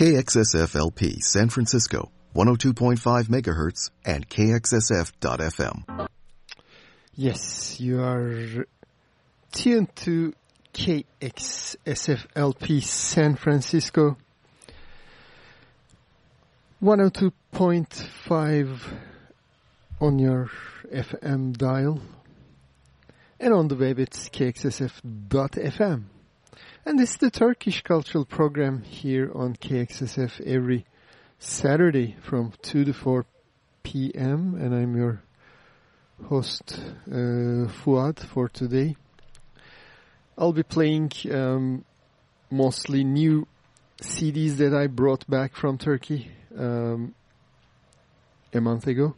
KXSFLP San Francisco, 102.5 megahertz and KXSF.FM. Yes, you are tuned to KXSFLP San Francisco, 102.5 on your FM dial and on the web it's kxsf.fm. And this is the Turkish Cultural Program here on KXSF every Saturday from 2 to 4 p.m. And I'm your host, uh, Fuad, for today. I'll be playing um, mostly new CDs that I brought back from Turkey um, a month ago.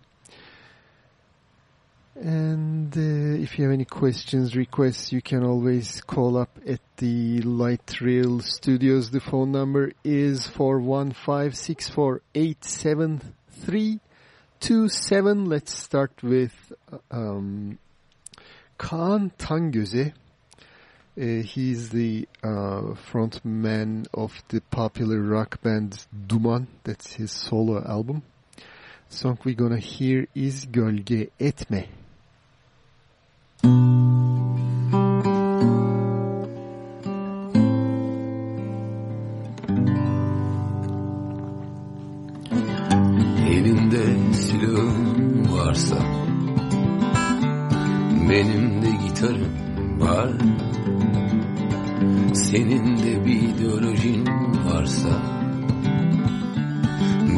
And uh, if you have any questions, requests, you can always call up at the Light Rail Studios. The phone number is 415-648-7327. Let's start with um, Kaan Tangöze. Uh, he's the uh, frontman of the popular rock band Duman. That's his solo album. The song we're gonna hear is Gölge Etme. Evinde silahım varsa Benim gitarım var. Senin de bir ideolojin varsa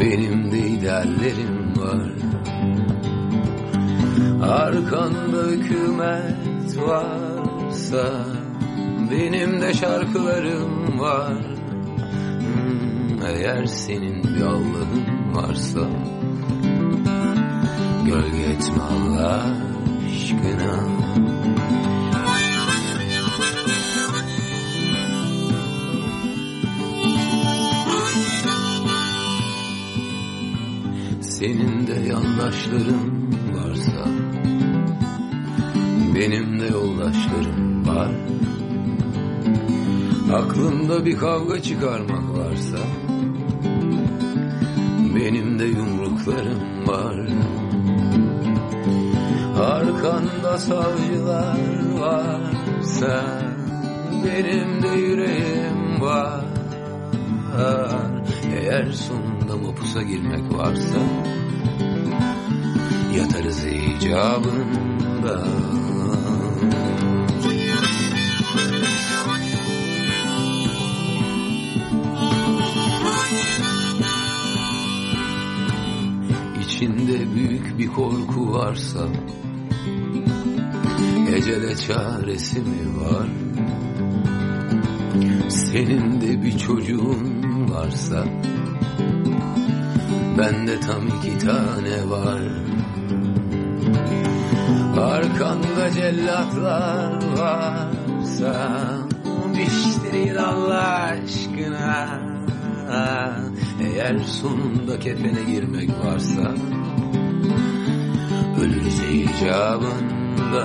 Benim de ideallerim var Arkanda hükümet varsa Benim de şarkılarım var. Hmm, Eğer senin bir Allah'ın varsa Gölge etme Allah aşkına. Senin de yandaşların Benim de yoldaşlarım var. Aklında bir kavga çıkarmak varsa Benim de yumruklarım var. Arkanda savcılar varsa Benim de yüreğim var. Eğer sonunda mapusa girmek varsa Yatarız icabında İçinde büyük bir korku varsa Ecele çaresi mi var? Senin de bir çocuğun varsa Bende tam iki tane var. Arkanda cellatlar varsa Dişlerin Allah aşkına. Eğer sonunda kefene girmek varsa ölürse icabında.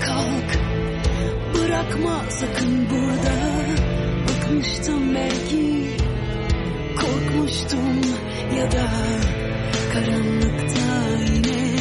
Kalk. Bırakma sakın burada. Bıkmıştım belki. Korkmuştum ya da Karanlıkta yine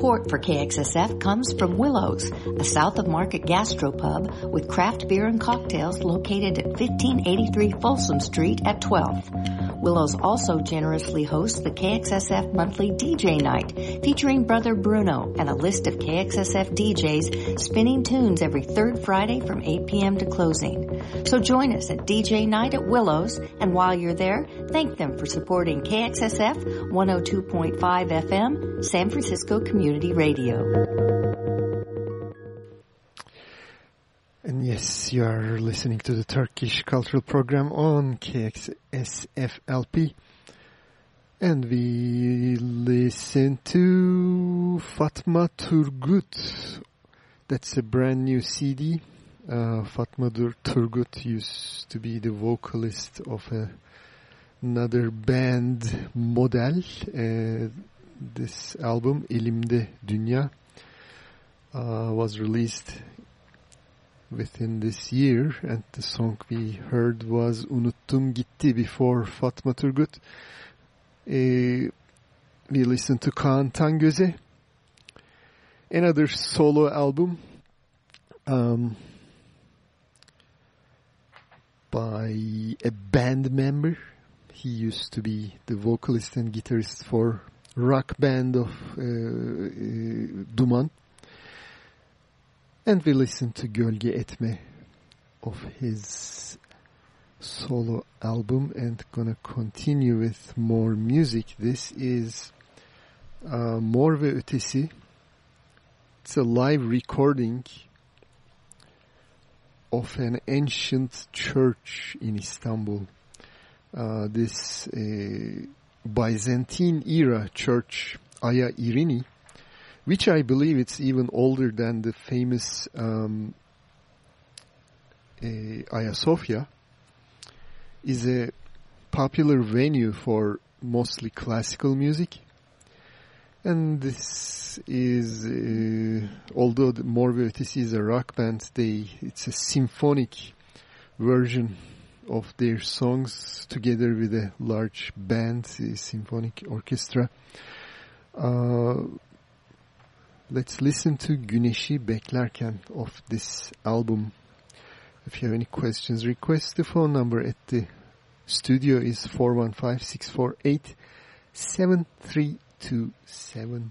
Support for KXSF comes from Willows, a south of market gastropub with craft beer and cocktails located at 1583 Folsom Street at 12th. Willows also generously hosts the KXSF monthly DJ night featuring Brother Bruno and a list of KXSF DJs spinning tunes every third Friday from 8 p.m. to closing. So join us at DJ night at Willows and while you're there, thank them for supporting KXSF 102.5 FM, San Francisco Community Radio. And yes, you are listening to the Turkish Cultural Program on KXSFLP. And we listen to Fatma Turgut. That's a brand new CD. Uh, Fatma Turgut used to be the vocalist of a, another band, Model. Uh, this album, Elimde Dünya, uh, was released within this year and the song we heard was Unuttum Gitti before Fatma Turgut. Uh, we listened to Kaan Tangöze, another solo album um, by a band member. He used to be the vocalist and guitarist for rock band of uh, uh, Duman. And we listened to Gölge Etme of his solo album and gonna continue with more music. This is uh, Mor ve Ötesi. It's a live recording of an ancient church in Istanbul. Uh, this uh, Byzantine era church, Aya Irini, which I believe it's even older than the famous um, uh, Hagia Sophia, is a popular venue for mostly classical music. And this is, uh, although the Mor ve is a rock band, they it's a symphonic version of their songs together with a large band, a symphonic orchestra. Uh, let's listen to Güneşi Beklerken of this album. If you have any questions, request the phone number at the studio is 415-648-7327.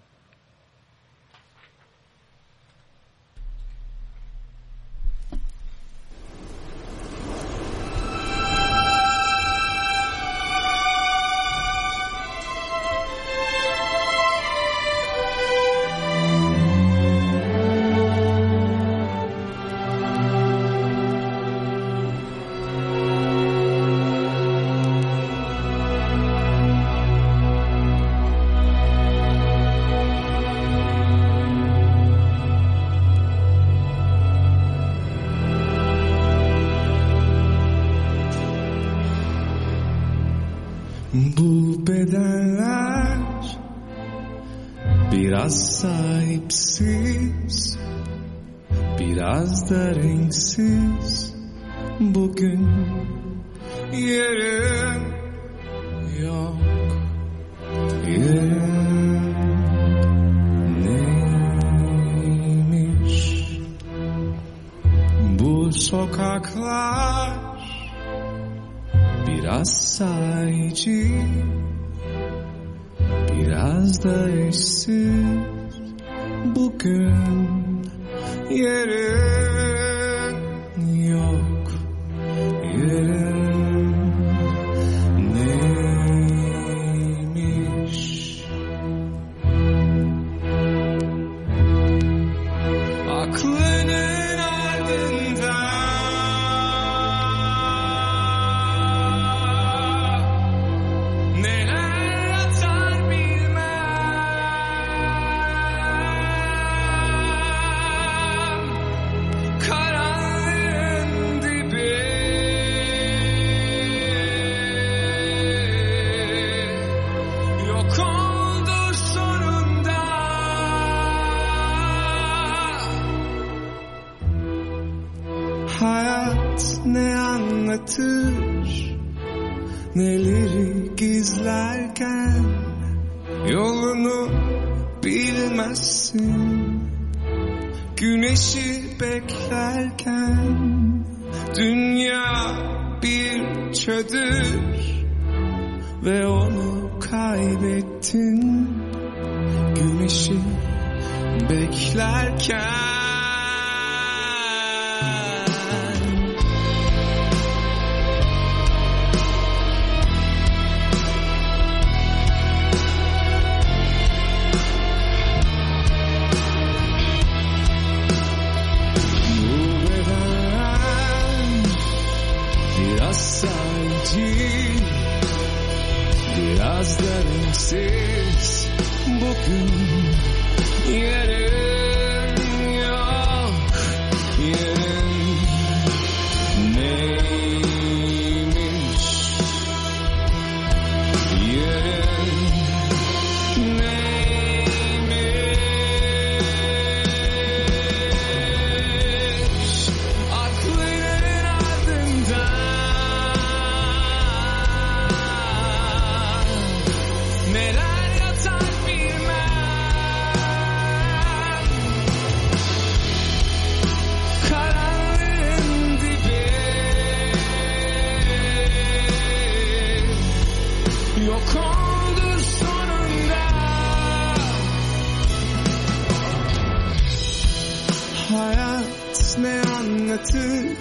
Anlatır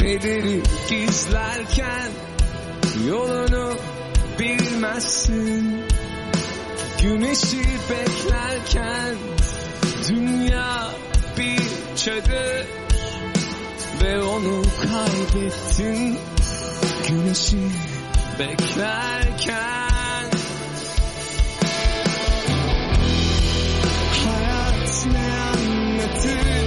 Neleri gizlerken Yolunu bilmezsin. Güneşi beklerken Dünya bir çadır. Ve onu kaybettin. Güneşi beklerken. Hayat ne anlatır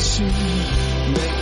心。美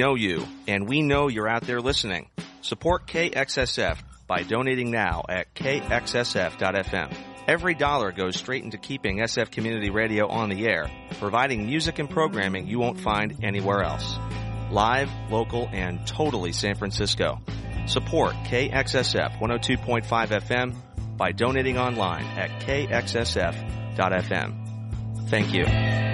know you, and we know you're out there listening. Support KXSF by donating now at kxsf.fm. Every dollar goes straight into keeping SF Community Radio on the air, providing music and programming you won't find anywhere else. Live, local, and totally San Francisco. Support KXSF 102.5 FM by donating online at kxsf.fm. Thank you.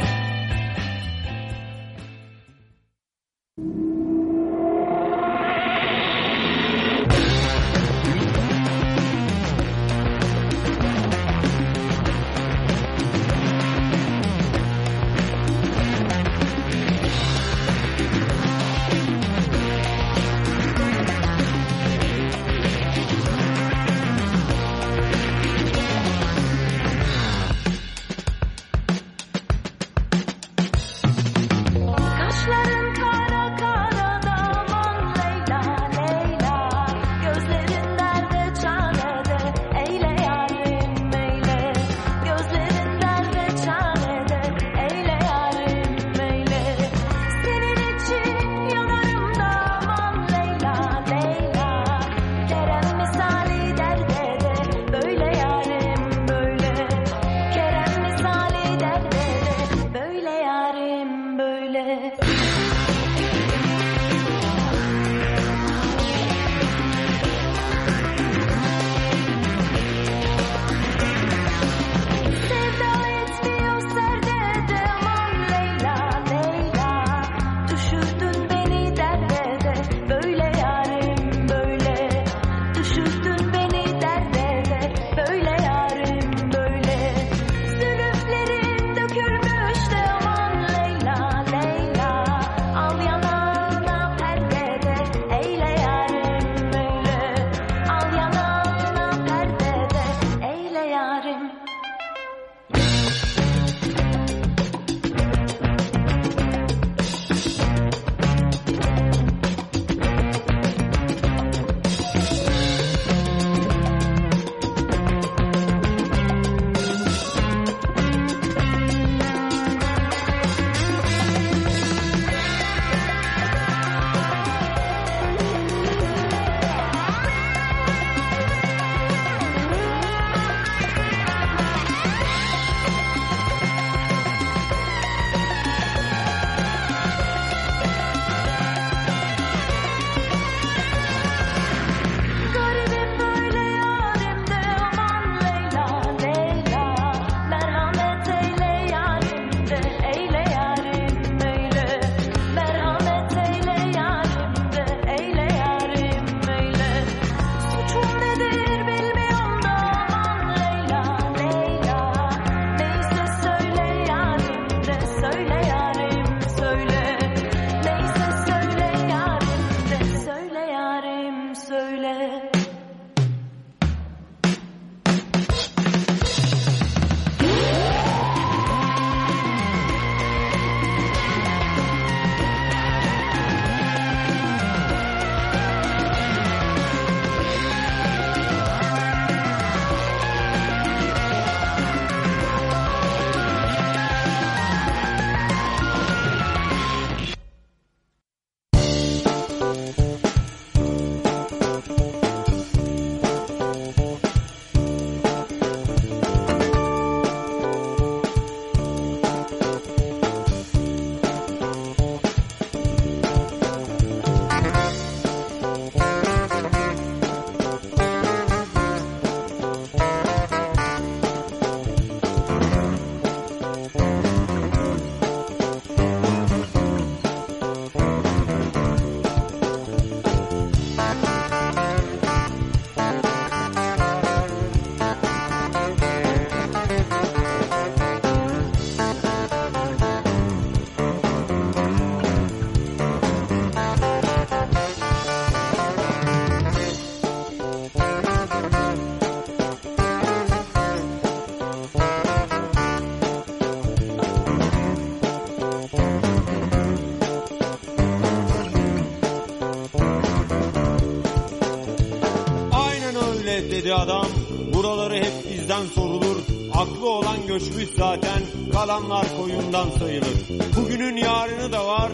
Göçmüş zaten. Kalanlar koyundan sayılır. Bugünün yarını da var.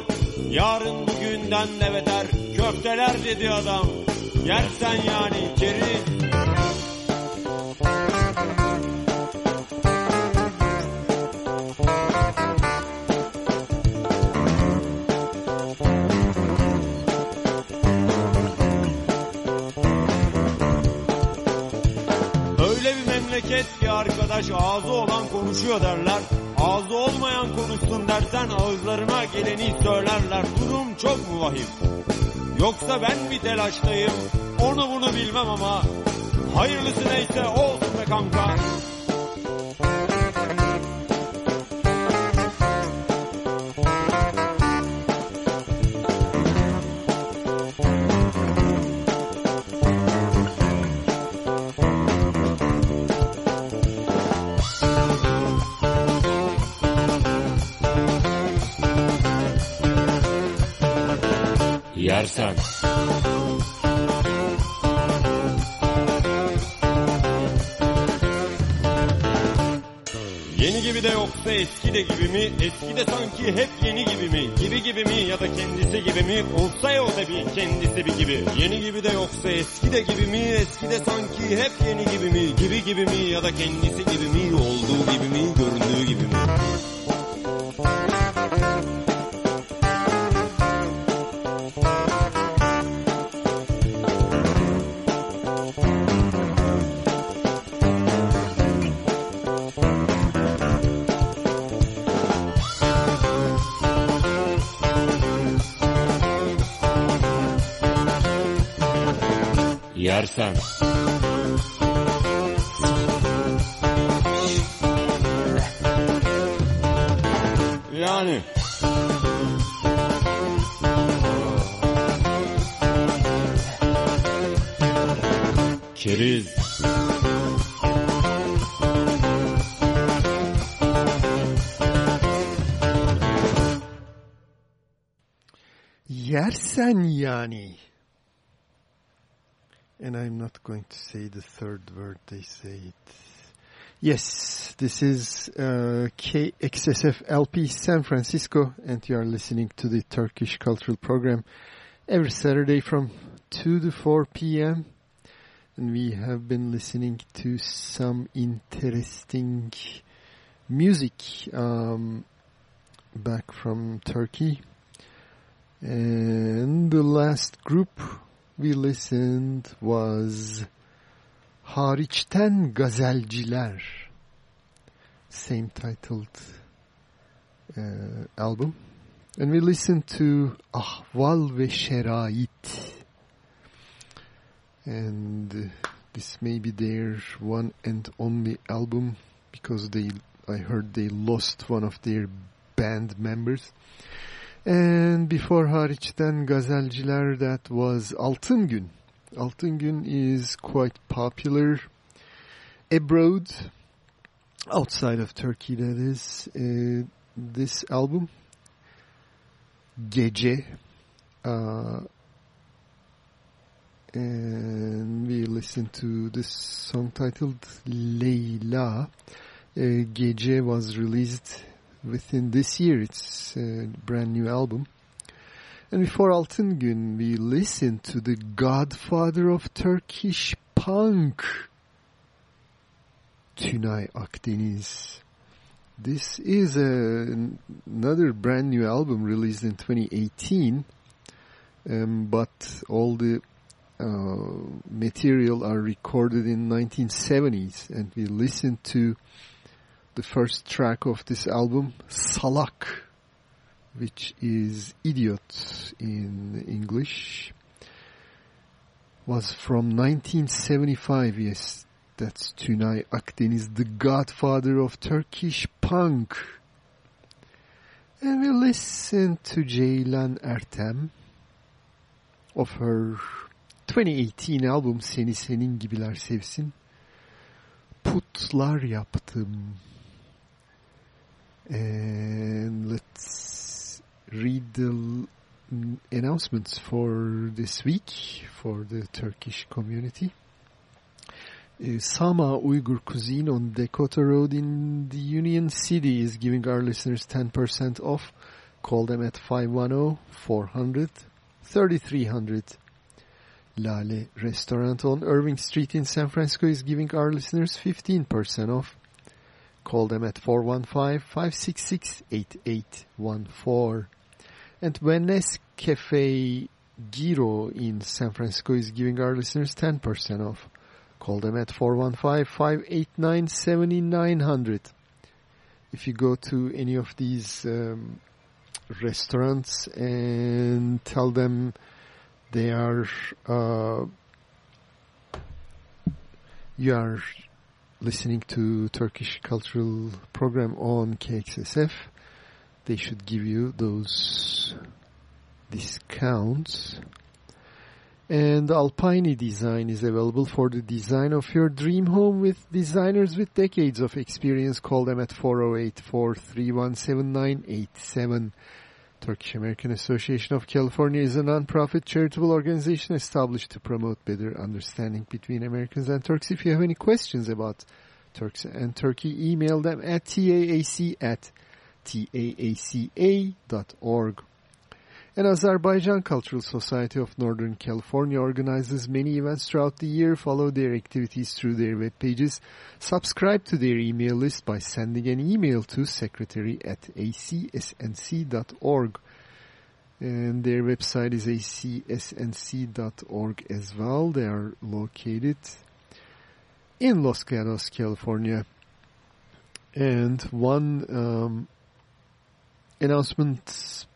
Yarın bugünden de beter. Köfteler dedi adam. Yersen yani keriz. Konuşuyor derler. Ağzı olmayan konuşsun dersen ağızlarına geleni söylerler. Durum çok mu vahim? Yoksa ben mi telaştayım? Onu bunu bilmem ama hayırlısı neyse olsun be kanka. Eski de gibi mi? Eski de sanki hep yeni gibi mi? Gibi gibi mi ya da kendisi gibi mi? Olsa ya o da bir kendisi bir gibi. Yeni gibi de yoksa eski de gibi mi? Eski de sanki hep yeni gibi mi? Gibi gibi mi ya da kendisi To say the third word they say it. Yes, this is uh, LP San Francisco, and you are listening to the Turkish Cultural Program every Saturday from 2 to 4 p.m. And we have been listening to some interesting music um, back from Turkey. And the last group we listened was Hariçten Gazelciler. Same titled uh, album. And we listen to Ahval ve Şerait. And uh, this may be their one and only album because they I heard they lost one of their band members. And before Hariçten Gazelciler that was Altın Gün. Altın Gün is quite popular abroad, outside of Turkey that is. Uh, this album, Gece, uh, and we listened to this song titled Leyla. Uh, Gece was released within this year. It's a brand new album. And before Altın Gün, we listened to the godfather of Turkish punk, Tünay Akdeniz. This is a, another brand new album released in 2018, um, but all the uh, material are recorded in 1970s, and we listened to the first track of this album, Salak, which is idiot in English, was from 1975. Yes, that's Tünay Akdeniz, the godfather of Turkish punk. And we listen to Ceylan Ertem of her 2018 album Seni Senin Gibiler Sevsin. Putlar yaptım. And let's read the announcements for this week for the Turkish community. uh, Sama Uyghur Cuisine on Dakota Road in the Union City is giving our listeners 10% off. Call them at 510-400-3300. Lale Restaurant on Irving Street in San Francisco is giving our listeners 15% off. Call them at 415-566-8814. And Venice Cafe Giro in San Francisco is giving our listeners 10% off. Call them at 415-589-7900. If you go to any of these um, restaurants and tell them they are uh, you are listening to Turkish cultural program on KXSF they should give you those discounts and Alpine Design is available for the design of your dream home with designers with decades of experience. Call them at 408-431-7987. Turkish American Association of California is a non-profit charitable organization established to promote better understanding between Americans and Turks. If you have any questions about Turks and Turkey, email them at taac at taaca.org. And Azerbaijan Cultural Society of Northern California organizes many events throughout the year. Follow their activities through their web pages. Subscribe to their email list by sending an email to secretary at acsnc.org. And their website is acsnc.org as well. They are located in Los Gatos, California. And one um, announcement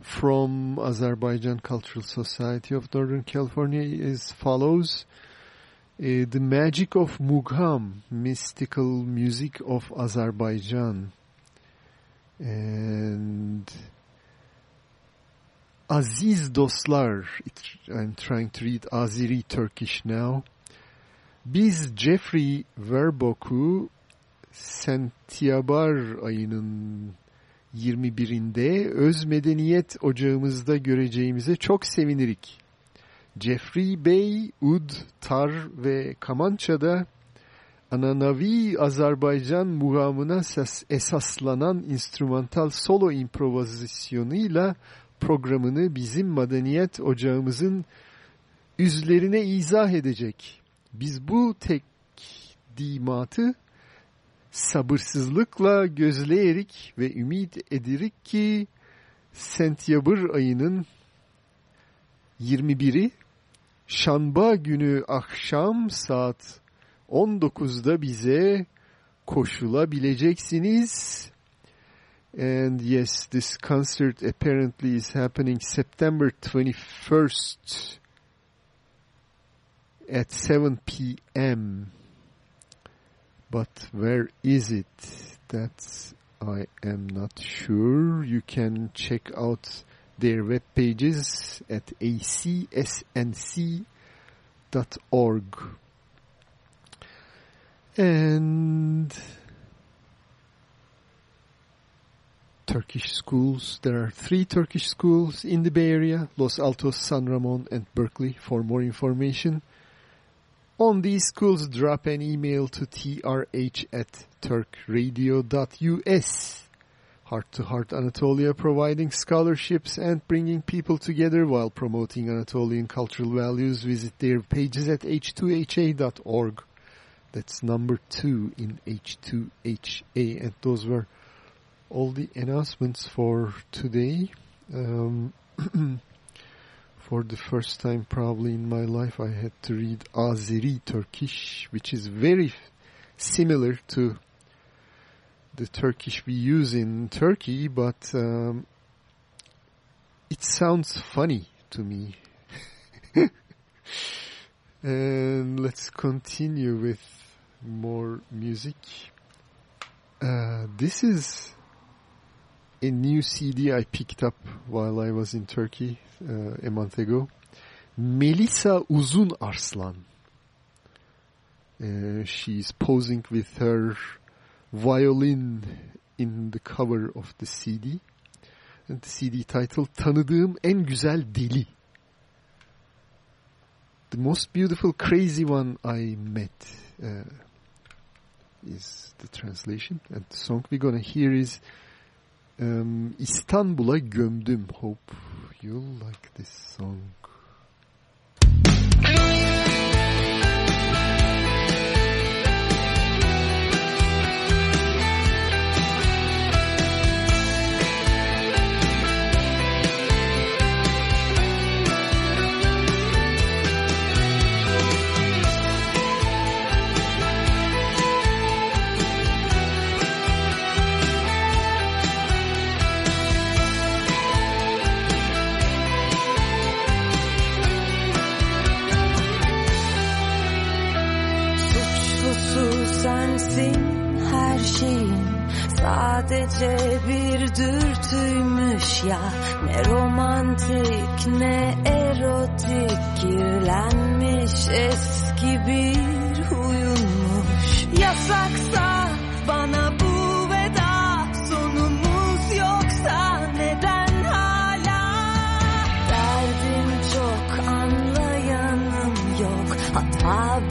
from Azerbaijan Cultural Society of Northern California is follows. Uh, the Magic of Mugham, Mystical Music of Azerbaijan. And Aziz dostlar, I'm trying to read Azeri Turkish now. Biz Jeffrey Verbok'u Sentiabar ayının 21'inde öz medeniyet ocağımızda göreceğimize çok sevinirik. Jeffrey Bey, Ud, Tar ve Kamança'da Ananavi Azerbaycan muhamına esaslanan instrumental solo improvizasyonuyla programını bizim medeniyet ocağımızın üzlerine izah edecek. Biz bu tekdimatı sabırsızlıkla gözleyerek ve ümit edirik ki Sentyabr ayının 21'i Şanba günü akşam saat 19'da bize koşulabileceksiniz. And yes, this concert apparently is happening September 21st at 7 p.m. But where is it? That I am not sure. You can check out their web pages at acsnc.org. And Turkish schools. There are three Turkish schools in the Bay Area, Los Altos, San Ramon, and Berkeley. For more information, on these schools, drop an email to trh at turkradio.us. Heart to Heart Anatolia providing scholarships and bringing people together while promoting Anatolian cultural values. Visit their pages at h2ha.org. That's number two in H2HA. And those were all the announcements for today. Um, for the first time probably in my life I had to read Azeri Turkish, which is very similar to the Turkish we use in Turkey, but um, it sounds funny to me. and let's continue with more music. Uh, this is a new CD I picked up while I was in Turkey uh, a month ago. Melisa Uzun Arslan. Uh, she's posing with her violin in the cover of the CD. And the CD title Tanıdığım En Güzel Deli. The most beautiful crazy one I met uh, is the translation. And the song we're gonna hear is Um, İstanbul'a gömdüm. Hope you like this song. sadece bir dürtüymüş ya. Ne romantik ne erotik. Kirlenmiş eski bir huyunmuş. Yasaksa bana bu vedat sonumuz yoksa neden hala? Derdim çok anlayanım yok. Hata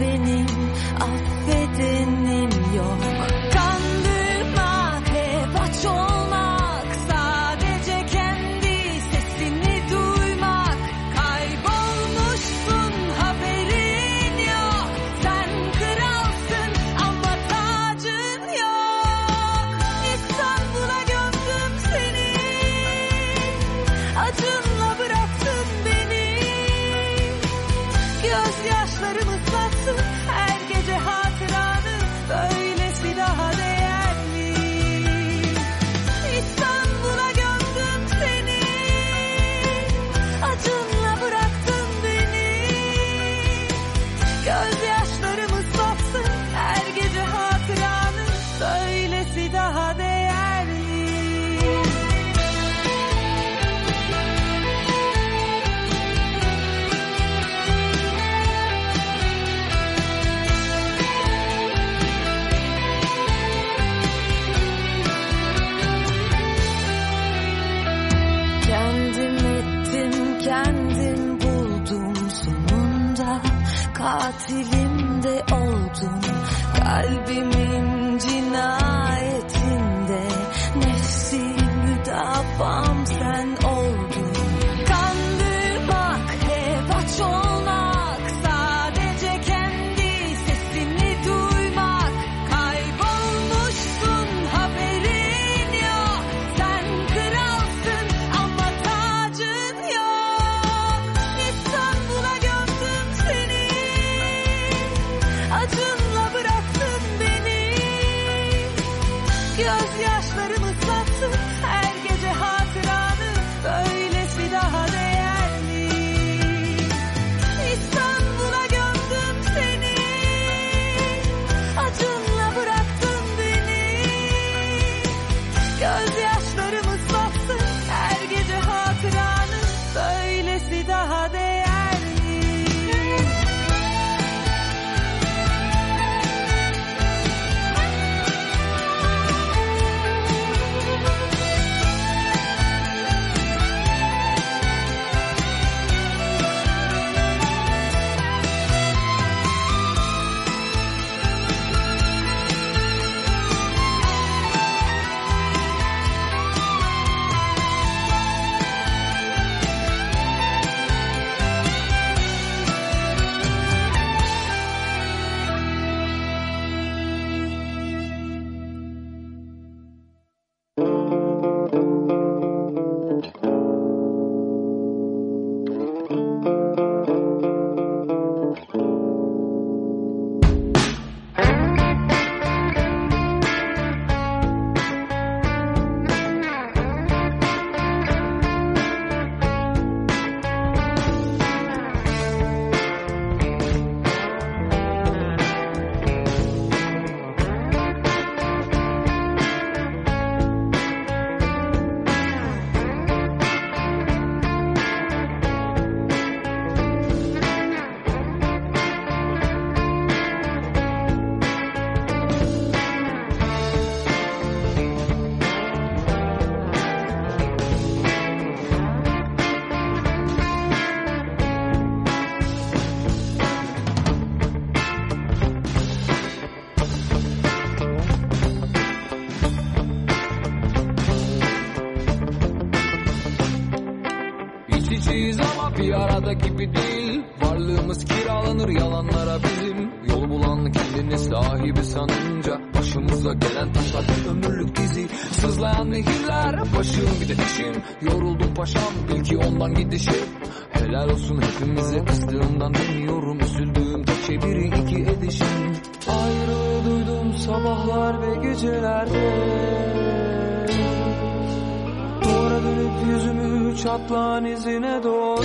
izine doğru.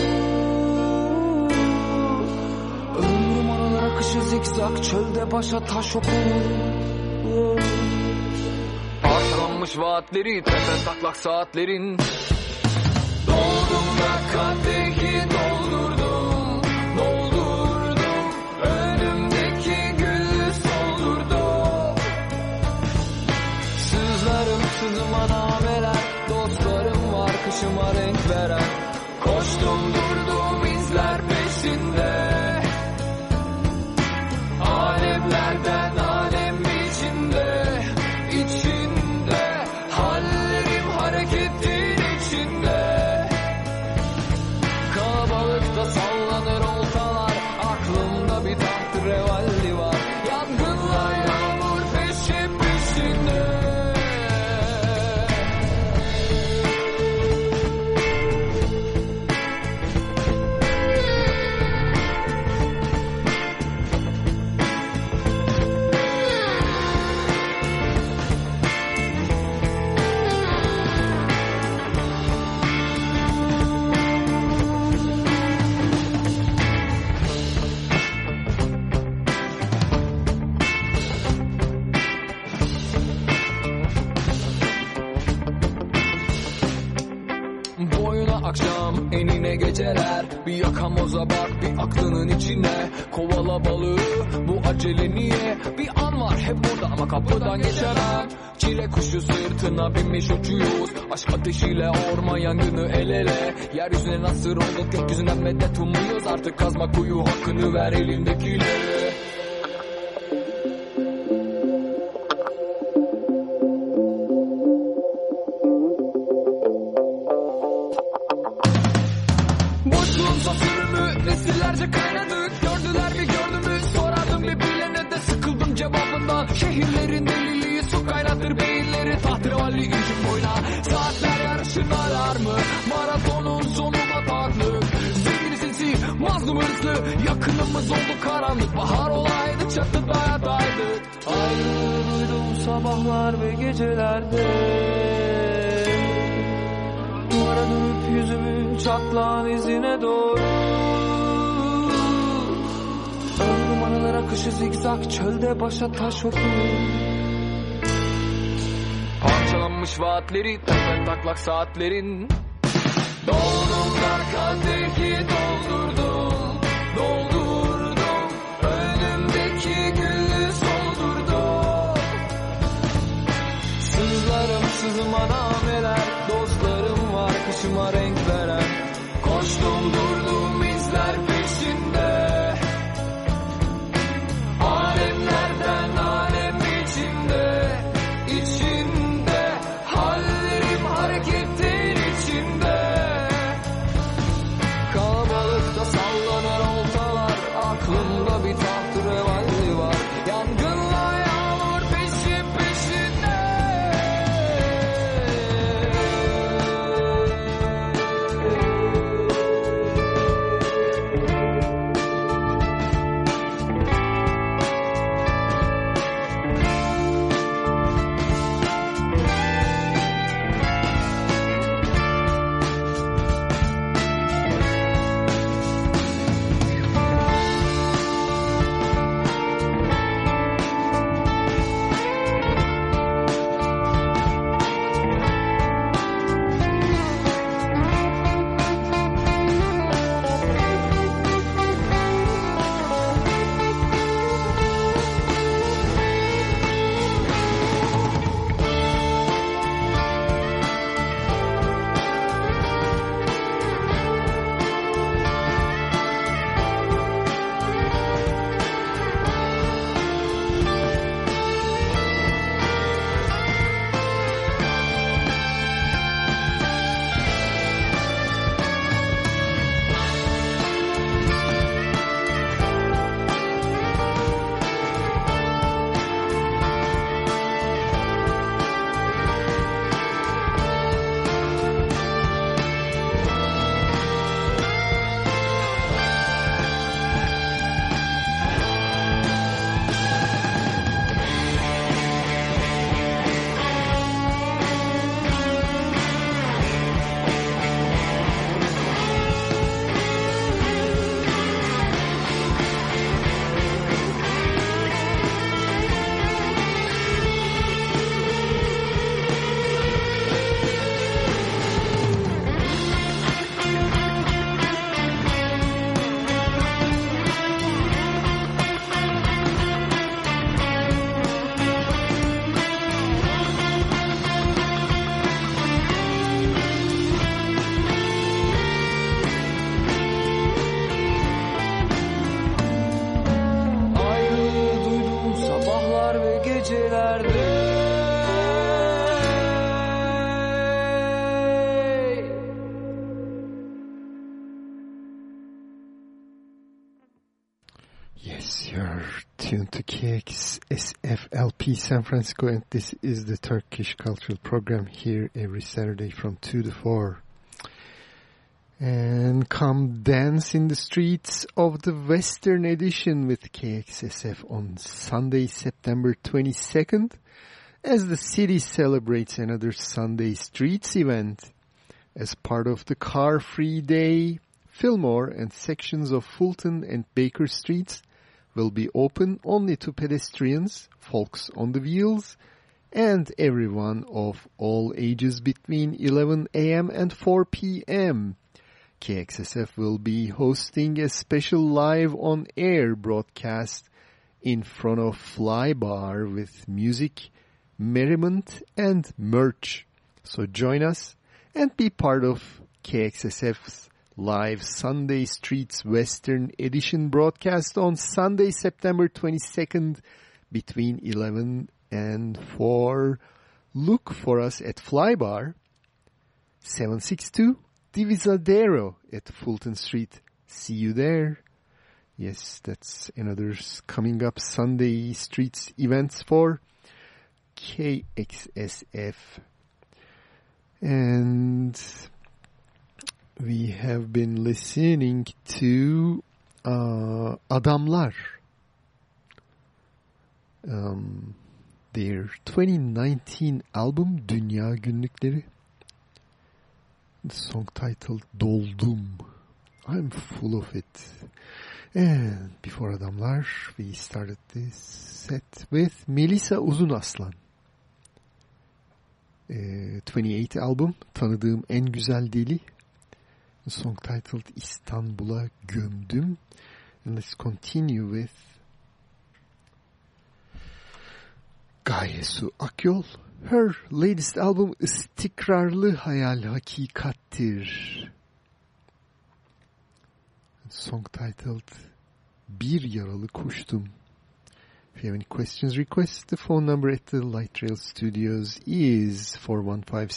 Ömrüm aralar akışı zikzak çölde başa taş okur Parçalanmış vaatleri tepe taklak saatlerin. Doldum da kadehi doldurdum geceler. Bir yakamoza bak bir aklının içine. Kovala balığı bu acele niye? Bir an var hep burada ama kapıdan geçemem. Çile kuşu sırtına binmiş uçuyoruz Aşk ateşiyle orman yangını el ele. Yeryüzüne nasıl olduk gökyüzünden medet umuyoruz. Artık kazma kuyu hakkını ver elindekiyle başa taş okur Parçalanmış vaatleri tepe taklak saatlerin. Doldum da kadehi doldurdum Doldurdum Önümdeki gülü soldurdum Sızlarım sızıma nameler Dostlarım var kışıma renk veren. Koştum durdum KXSFLP San Francisco and this is the Turkish Cultural Program here every Saturday from 2 to 4. And come dance in the streets of the Western Addition with KXSF on Sunday, September 22nd as the city celebrates another Sunday Streets event. As part of the Car Free Day, Fillmore and sections of Fulton and Baker Streets will be open only to pedestrians, folks on the wheels, and everyone of all ages between 11 a.m. and 4 p.m. KXSF will be hosting a special live on-air broadcast in front of Flybar with music, merriment, and merch. So join us and be part of KXSF's live Sunday Streets Western Addition broadcast on Sunday, September 22nd between 11 and 4. Look for us at Flybar 762 Divisadero at Fulton Street. See you there. Yes, that's another coming up Sunday Streets events for KXSF. And we have been listening to uh, Adamlar. Um, their 2019 album Dünya Günlükleri. The song titled Doldum. I'm full of it. And before Adamlar, we started this set with Melisa Uzunaslan. Ee, 28 album, tanıdığım en güzel deli. song titled İstanbul'a Gömdüm. And let's continue with Gaye Su Akyol. Her latest album İstikrarlı Hayal Hakikattir. Song titled Bir Yaralı Kuştum." If you have any questions, requests, the phone number at the Light Rail Studios is 415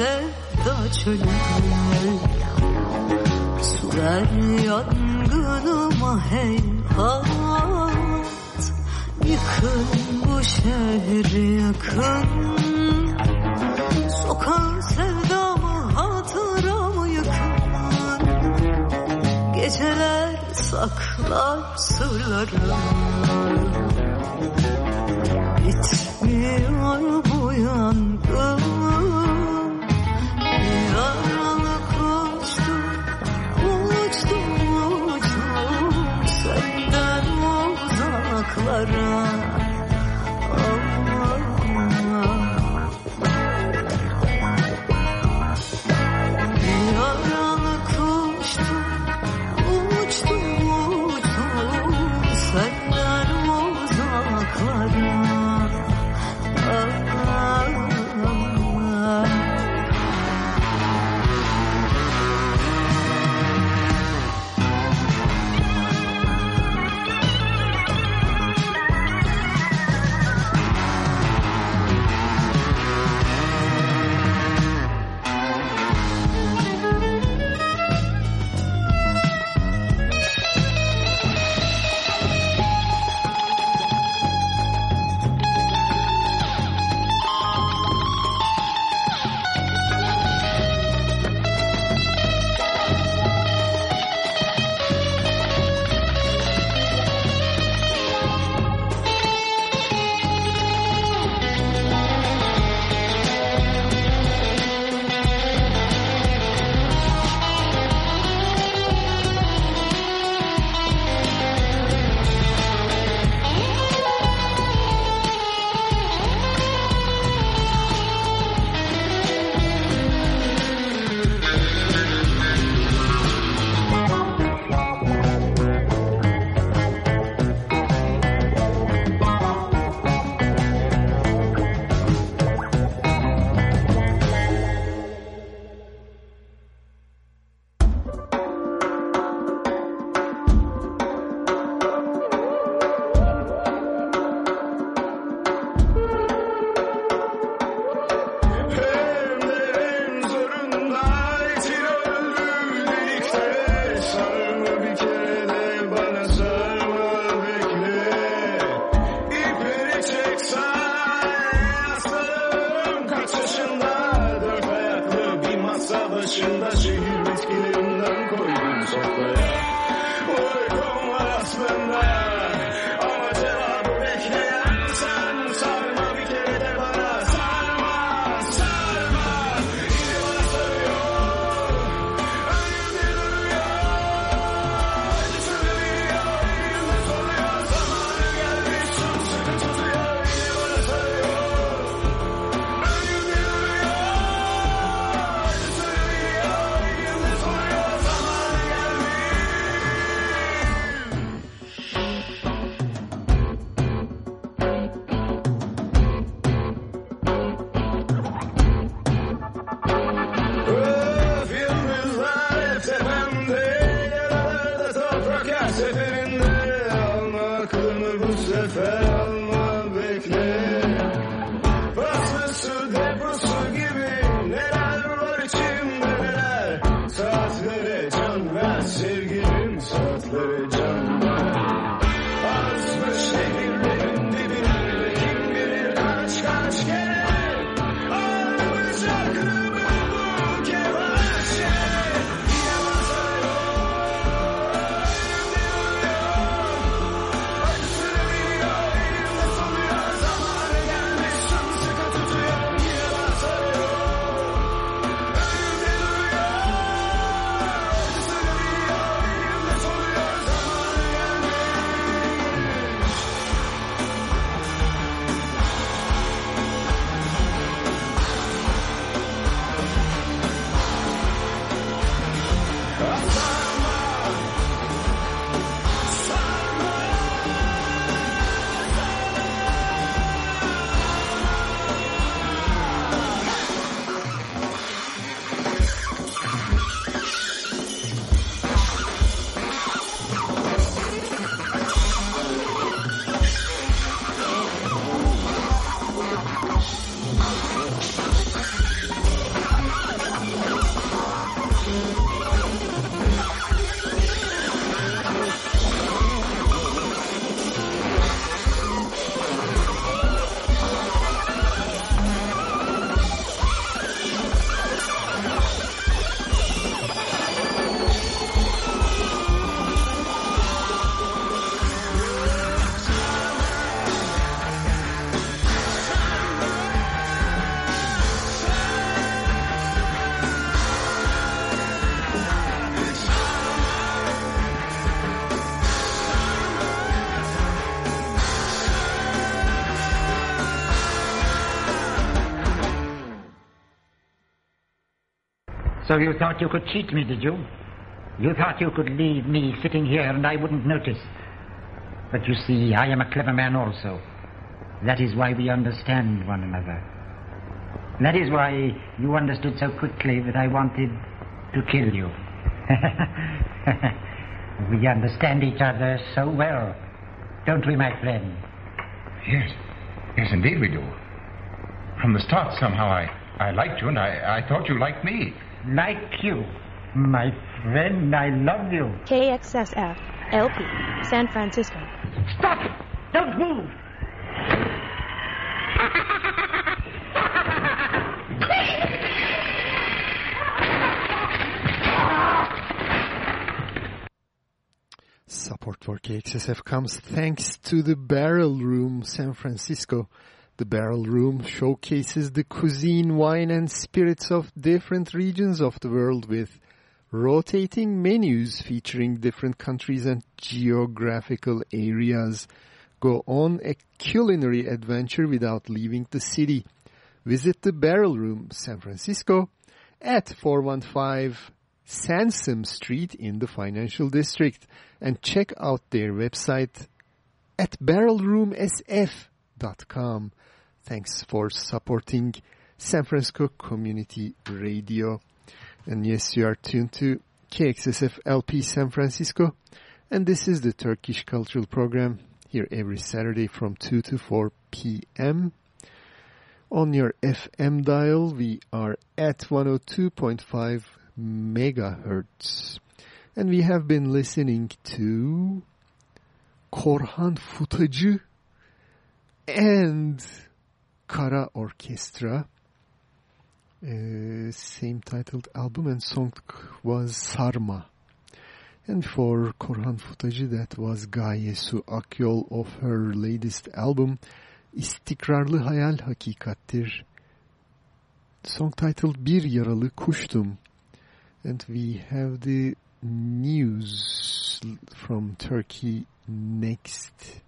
sevda çölüm Sular yangınıma heyhat. Yıkın bu şehri yakın. Sokar sevdama hatıramı yakın Geceler saklar sırlarım Bitmiyor bu yan So you thought you could cheat me, did you? You thought you could leave me sitting here and I wouldn't notice. But you see, I am a clever man also. That is why we understand one another. That is why you understood so quickly that I wanted to kill you. we understand each other so well, don't we, my friend? Yes. Yes, indeed we do. From the start, somehow, I, I liked you, and I, I thought you liked me. Like you. My friend, I love you. KXSF, LP, San Francisco. Stop! Don't move! Support for KXSF comes thanks to the Barrel Room San Francisco. The Barrel Room showcases the cuisine, wine and spirits of different regions of the world with rotating menus featuring different countries and geographical areas. Go on a culinary adventure without leaving the city. Visit the Barrel Room San Francisco at 415 Sansome Street in the Financial District and check out their website at barrelroomsf.com. Thanks for supporting San Francisco Community Radio. And yes, you are tuned to KXSF LP San Francisco. And this is the Turkish Cultural Program here every Saturday from 2 to 4 p.m. On your FM dial, we are at 102.5 megahertz. And we have been listening to Korhan Futacı and Kara Orchestra. Uh, same titled album and song was Sarma. And for Korhan Futacı that was Gaye Su Akyol of her latest album İstikrarlı Hayal Hakikattir. Song titled Bir Yaralı Kuştum. And we have the news from Turkey next.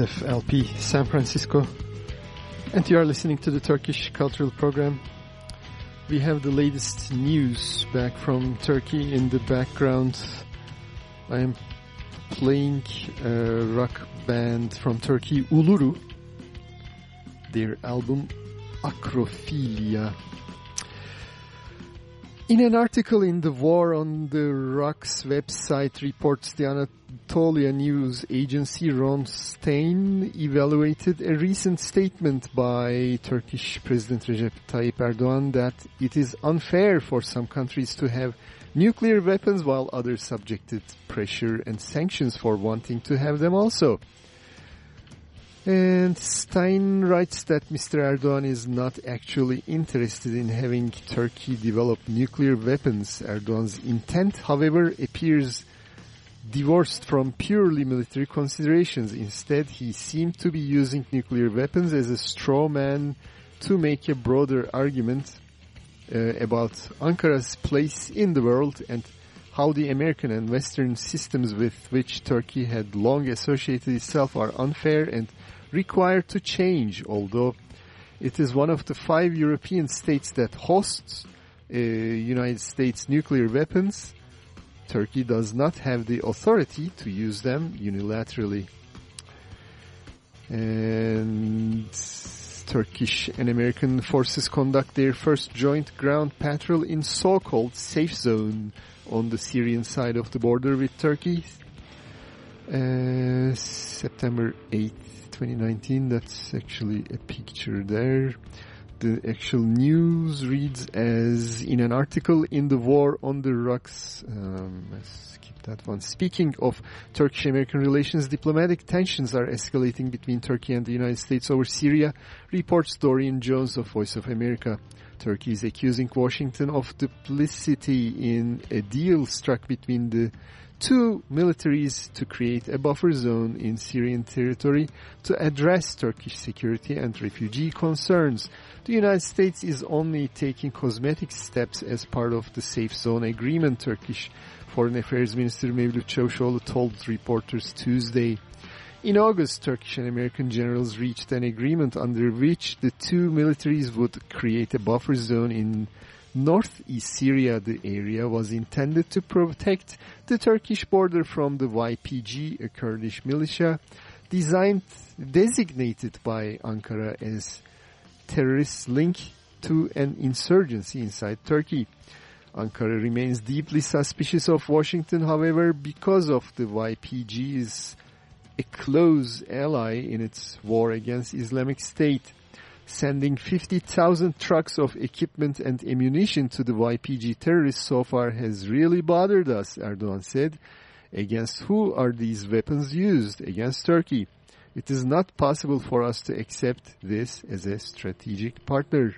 Is LP San Francisco, and you are listening to the Turkish Cultural Program. We have the latest news back from Turkey in the background. I am playing a rock band from Turkey, Uluru. Their album Acrophilia. In an article in the War on the Rocks website reports the Anatolia news agency Aaron Stein evaluated a recent statement by Turkish President Recep Tayyip Erdogan that it is unfair for some countries to have nuclear weapons while others subjected pressure and sanctions for wanting to have them also. And Stein writes that Mr. Erdogan is not actually interested in having Turkey develop nuclear weapons. Erdogan's intent, however, appears divorced from purely military considerations. Instead, he seemed to be using nuclear weapons as a straw man to make a broader argument uh, about Ankara's place in the world and how the American and Western systems with which Turkey had long associated itself are unfair and required to change, although it is one of the five European states that hosts uh, United States nuclear weapons. Turkey does not have the authority to use them unilaterally. And Turkish and American forces conduct their first joint ground patrol in so-called safe zone on the Syrian side of the border with Turkey. Uh, September 8th, 2019, that's actually a picture there. The actual news reads as in an article in the War on the Rocks. Um, let's skip that one. Speaking of Turkish-American relations, diplomatic tensions are escalating between Turkey and the United States over Syria, reports Dorian Jones of Voice of America. Turkey is accusing Washington of duplicity in a deal struck between the two militaries to create a buffer zone in Syrian territory to address Turkish security and refugee concerns. The United States is only taking cosmetic steps as part of the safe zone agreement, Turkish Foreign Affairs Minister Mevlut Çavuşoğlu told reporters Tuesday. In August, Turkish and American generals reached an agreement under which the two militaries would create a buffer zone in northeast Syria. The area was intended to protect the Turkish border from the YPG, a Kurdish militia, designed, designated by Ankara as terrorist link to an insurgency inside Turkey. Ankara remains deeply suspicious of Washington, however, because of the YPG's a close ally in its war against Islamic State. Sending 50,000 trucks of equipment and ammunition to the YPG terrorists so far has really bothered us, Erdogan said. Against who are these weapons used? Against Turkey. It is not possible for us to accept this as a strategic partner.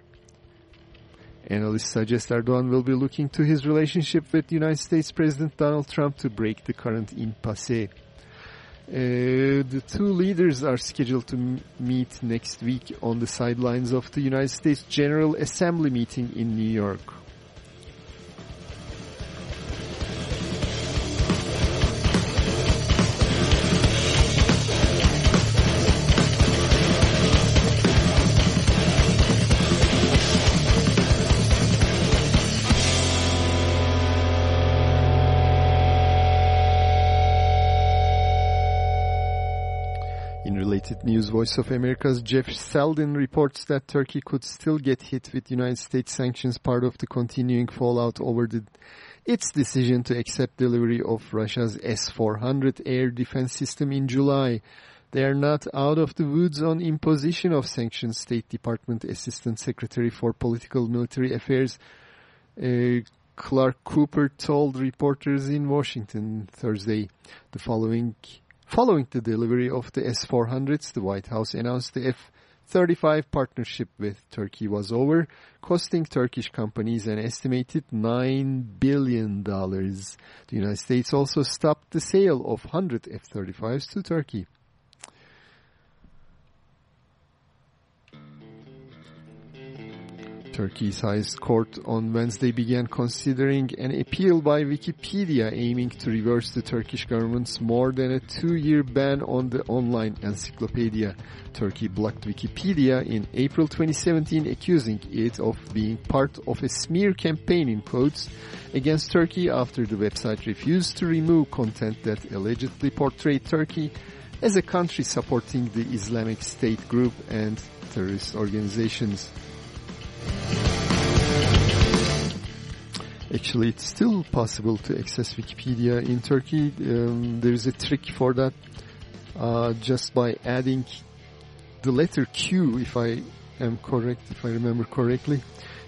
Analysts suggest Erdogan will be looking to his relationship with United States President Donald Trump to break the current impasse. Uh, the two leaders are scheduled to meet next week on the sidelines of the United States General Assembly meeting in New York. Voice of America's Jeff Seldin reports that Turkey could still get hit with United States sanctions part of the continuing fallout over the, its decision to accept delivery of Russia's S-400 air defense system in July. They are not out of the woods on imposition of sanctions, State Department Assistant Secretary for Political Military Affairs uh, Clark Cooper told reporters in Washington Thursday. The following Following the delivery of the S-400s, the White House announced the F-35 partnership with Turkey was over, costing Turkish companies an estimated $9 billion. The United States also stopped the sale of 100 F-35s to Turkey. Turkey's highest court on Wednesday began considering an appeal by Wikipedia aiming to reverse the Turkish government's more than a two-year ban on the online encyclopedia. Turkey blocked Wikipedia in April 2017, accusing it of being part of a smear campaign in quotes against Turkey after the website refused to remove content that allegedly portrayed Turkey as a country supporting the Islamic State group and terrorist organizations. Actually, it's still possible to access Wikipedia in Turkey. Um, there is a trick for that uh, just by adding the letter Q, if I am correct, if I remember correctly,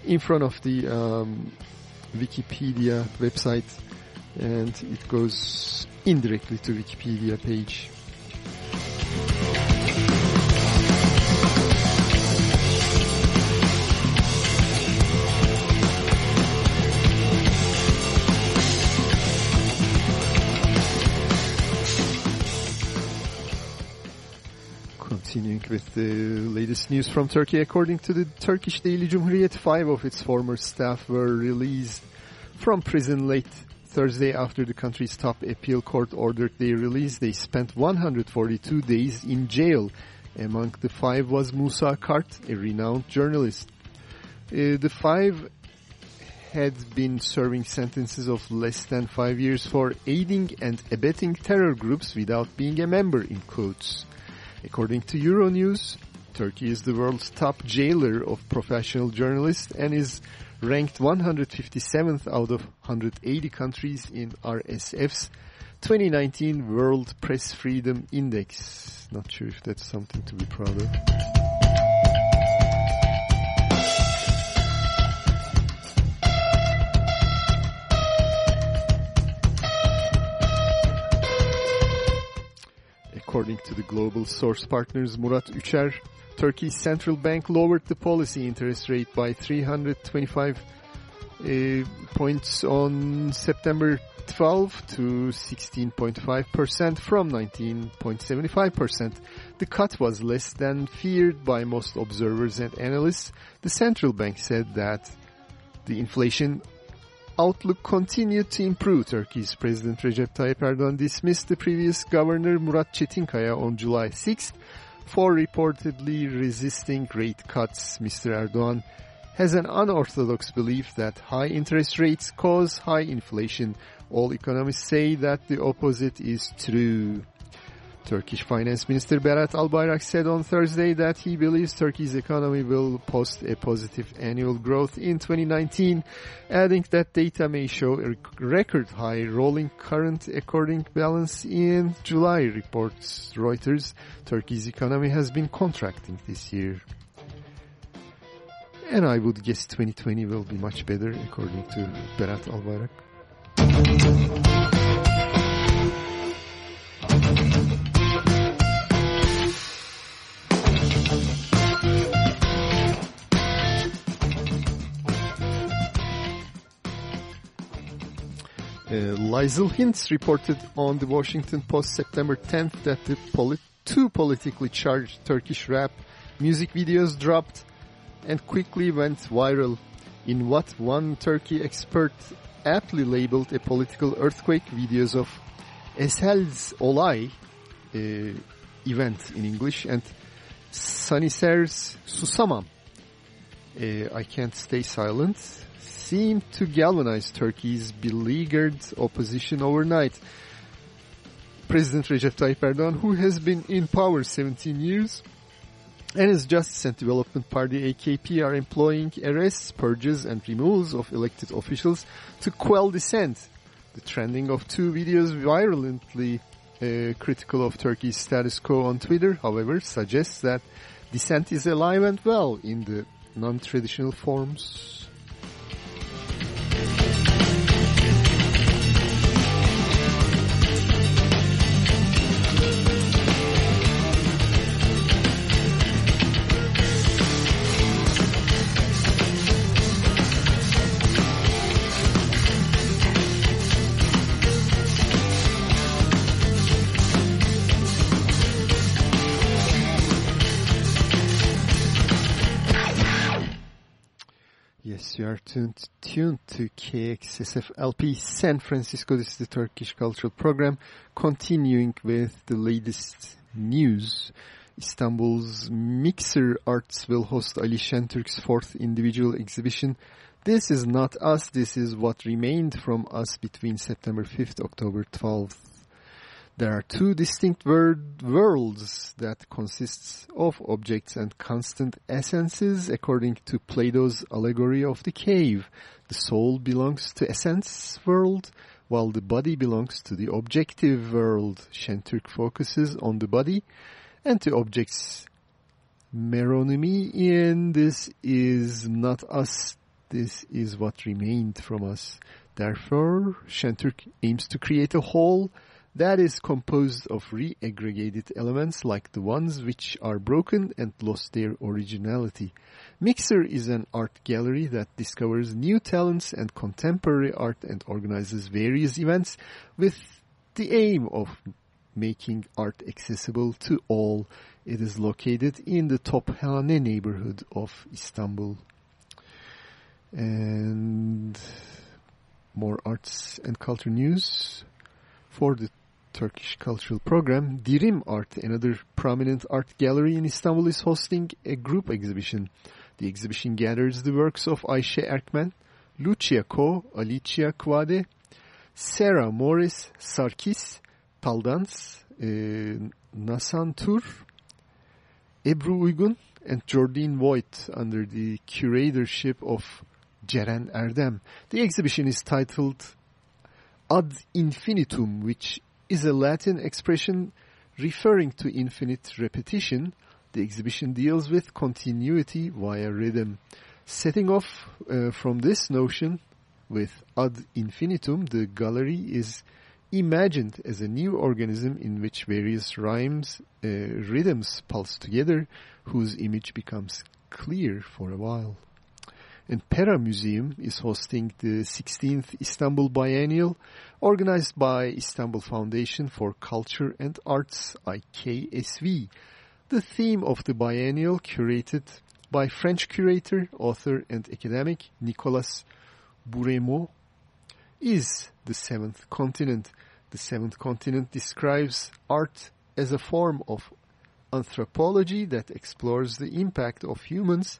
in front of the um, Wikipedia website and it goes indirectly to Wikipedia page. Continuing with the latest news from Turkey, according to the Turkish daily Cumhuriyet, five of its former staff were released from prison late Thursday after the country's top appeal court ordered their release. They spent 142 days in jail. Among the five was Musa Kart, a renowned journalist. Uh, the five had been serving sentences of less than five years for aiding and abetting terror groups without being a member, in quotes. According to Euronews, Turkey is the world's top jailer of professional journalists and is ranked 157th out of 180 countries in RSF's 2019 World Press Freedom Index. Not sure if that's something to be proud of. According to the global source partners Murat Üçer, Turkey's central bank lowered the policy interest rate by 325 uh, points on September 12 to 16.5% from 19.75%. The cut was less than feared by most observers and analysts. The central bank said that the inflation outlook continued to improve. Turkey's President Recep Tayyip Erdogan dismissed the previous governor Murat Çetinkaya on July 6th for reportedly resisting rate cuts. Mr. Erdogan has an unorthodox belief that high interest rates cause high inflation. All economists say that the opposite is true. Turkish Finance Minister Berat Albayrak said on Thursday that he believes Turkey's economy will post a positive annual growth in 2019, adding that data may show a record high rolling current according balance in July, reports Reuters. Turkey's economy has been contracting this year. And I would guess 2020 will be much better according to Berat Albayrak. Uh, Lisel Hintz reported on the Washington Post September 10th that the polit- two politically charged Turkish rap music videos dropped and quickly went viral in what one Turkey expert aptly labeled a political earthquake videos of Ezhel's Olay uh, event in English and Saniser's Susamam. Uh, I can't stay silent seemed to galvanize Turkey's beleaguered opposition overnight. President Recep Tayyip Erdogan, who has been in power 17 years, and his Justice and Development Party AKP are employing arrests, purges, and removals of elected officials to quell dissent. The trending of two videos virulently uh, critical of Turkey's status quo on Twitter, however, suggests that dissent is alive and well in the non-traditional forms. Tuned, tuned to KXSF LP San Francisco. This is the Turkish Cultural Program. Continuing with the latest news. Istanbul's Mixer Arts will host Ali Şentürk's fourth individual exhibition. This is not us, this is what remained from us between September 5th, October 12th. There are two distinct word worlds that consists of objects and constant essences according to Plato's allegory of the cave. The soul belongs to essence world while the body belongs to the objective world. Şentürk focuses on the body and to objects. Meronymy in this is not us. This is what remained from us. Therefore, Şentürk aims to create a whole that is composed of re-aggregated elements like the ones which are broken and lost their originality. Mixer is an art gallery that discovers new talents and contemporary art and organizes various events with the aim of making art accessible to all. It is located in the Tophane neighborhood of Istanbul. And more arts and culture news for the Turkish cultural program, Dirimart, another prominent art gallery in Istanbul, is hosting a group exhibition. The exhibition gathers the works of Ayşe Erkmen, Lucia Ko, Alicja Kwade, Sarah Morris, Sarkis, Paldans, uh, Nasantur, Ebru Uygun, and Jorinde Voigt under the curatorship of Ceren Erdem. The exhibition is titled Ad Infinitum, which is a Latin expression referring to infinite repetition. The exhibition deals with continuity via rhythm. Setting off uh, from this notion with ad infinitum, the gallery is imagined as a new organism in which various rhymes, uh, rhythms pulse together, whose image becomes clear for a while. And Pera Museum is hosting the 16th Istanbul Biennial, organized by Istanbul Foundation for Culture and Arts, IKSV. The theme of the biennial, curated by French curator, author, and academic Nicolas Bourriaud, is the seventh continent. The seventh continent describes art as a form of anthropology that explores the impact of humans,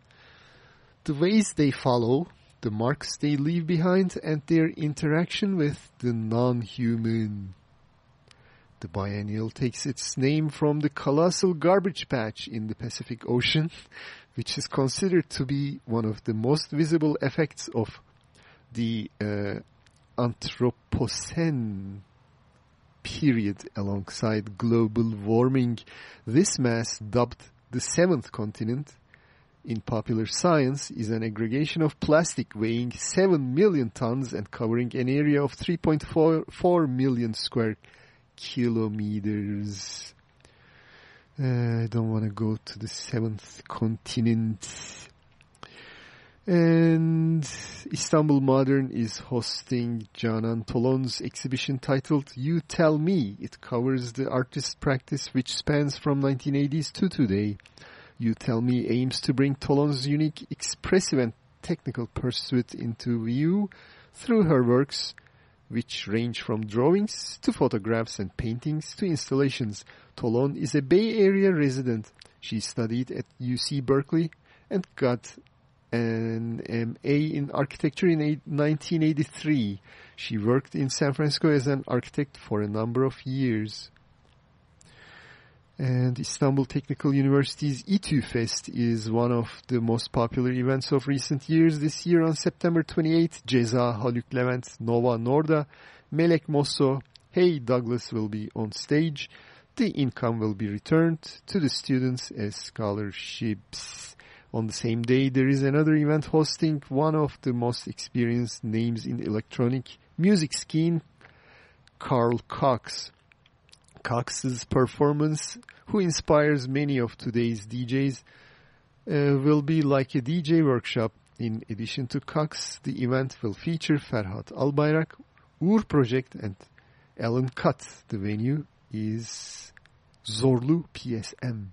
the ways they follow, the marks they leave behind, and their interaction with the non-human. The biennial takes its name from the colossal garbage patch in the Pacific Ocean, which is considered to be one of the most visible effects of the uh, Anthropocene period alongside global warming. This mass, dubbed the seventh continent in popular science, is an aggregation of plastic weighing 7 million tons and covering an area of 3.4 million square kilometers. Uh, I don't want to go to the seventh continent. And Istanbul Modern is hosting Canan Tolon's exhibition titled You Tell Me. It covers the artist practice which spans from 1980s to today. You Tell Me aims to bring Tolon's unique, expressive and technical pursuit into view through her works which range from drawings to photographs and paintings to installations. Tolon is a Bay Area resident. She studied at UC Berkeley and got an MA in architecture in 1983. She worked in San Francisco as an architect for a number of years. And Istanbul Technical University's İTÜ Fest is one of the most popular events of recent years. This year on September 28th, Ceza, Haluk Levent, Nova Norda, Melek Mosso, Hey Douglas will be on stage. The income will be returned to the students as scholarships. On the same day, there is another event hosting one of the most experienced names in electronic music scene, Carl Cox. Cox's performance, who inspires many of today's DJs, uh, will be like a DJ workshop. In addition to Cox, the event will feature Ferhat Albayrak, Ur Project, and Alan Cut. The venue is Zorlu PSM.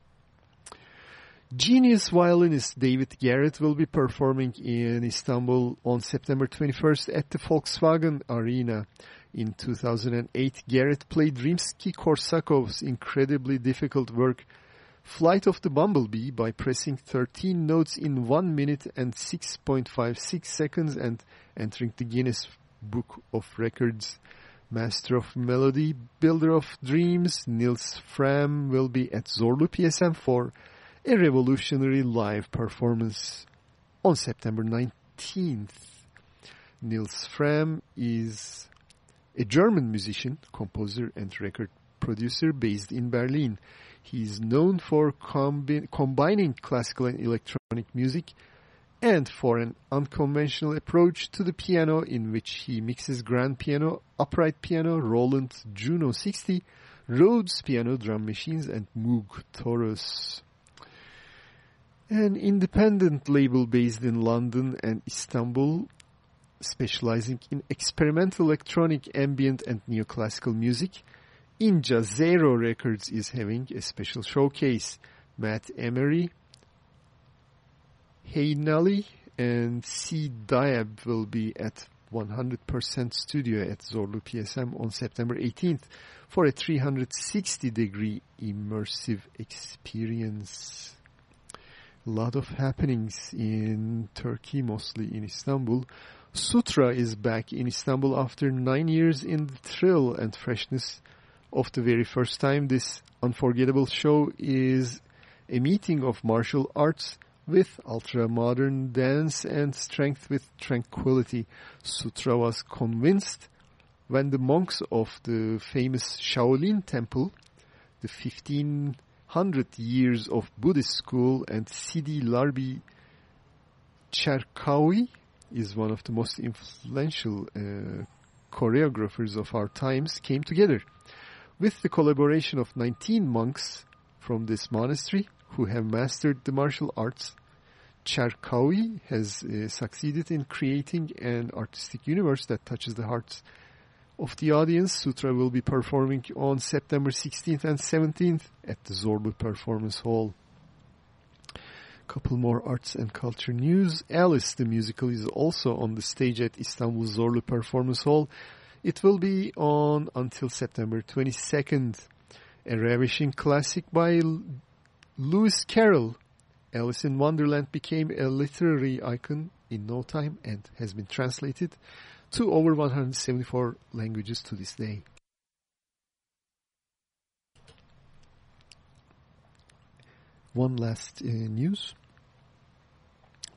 Genius violinist David Garrett will be performing in Istanbul on September 21st at the Volkswagen Arena. In 2008, Garrett played Rimsky-Korsakov's incredibly difficult work Flight of the Bumblebee by pressing 13 notes in 1 minute and 6.56 seconds and entering the Guinness Book of Records. Master of Melody, Builder of Dreams, Nils Frahm will be at Zorlu PSM for a revolutionary live performance on September 19th. Nils Frahm is a German musician, composer, and record producer based in Berlin. He is known for combi combining classical and electronic music and for an unconventional approach to the piano in which he mixes grand piano, upright piano, Roland Juno 60, Rhodes piano drum machines, and Moog Taurus. An independent label based in London and Istanbul specializing in experimental electronic, ambient and neoclassical music, Injazero Records is having a special showcase. Matt Emery, Hey Nully and C Diab will be at 100% studio at Zorlu PSM on September 18th for a 360 degree immersive experience. A lot of happenings in Turkey, mostly in Istanbul. Sutra is back in Istanbul after nine years in the thrill and freshness of the very first time. This unforgettable show is a meeting of martial arts with ultra-modern dance and strength with tranquility. Sutra was convinced when the monks of the famous Shaolin Temple, the 1500 years of Buddhist school, and Sidi Larbi Cherkaoui is one of the most influential uh, choreographers of our times, came together. With the collaboration of 19 monks from this monastery who have mastered the martial arts, Cherkaoui has uh, succeeded in creating an artistic universe that touches the hearts of the audience. Sutra will be performing on September 16th and 17th at the Zorlu Performance Hall. Couple more arts and culture news. Alice the musical is also on the stage at Istanbul Zorlu Performance Hall. It will be on until September 22nd. A ravishing classic by Lewis Carroll. Alice in Wonderland became a literary icon in no time and has been translated to over 174 languages to this day. One last uh, news.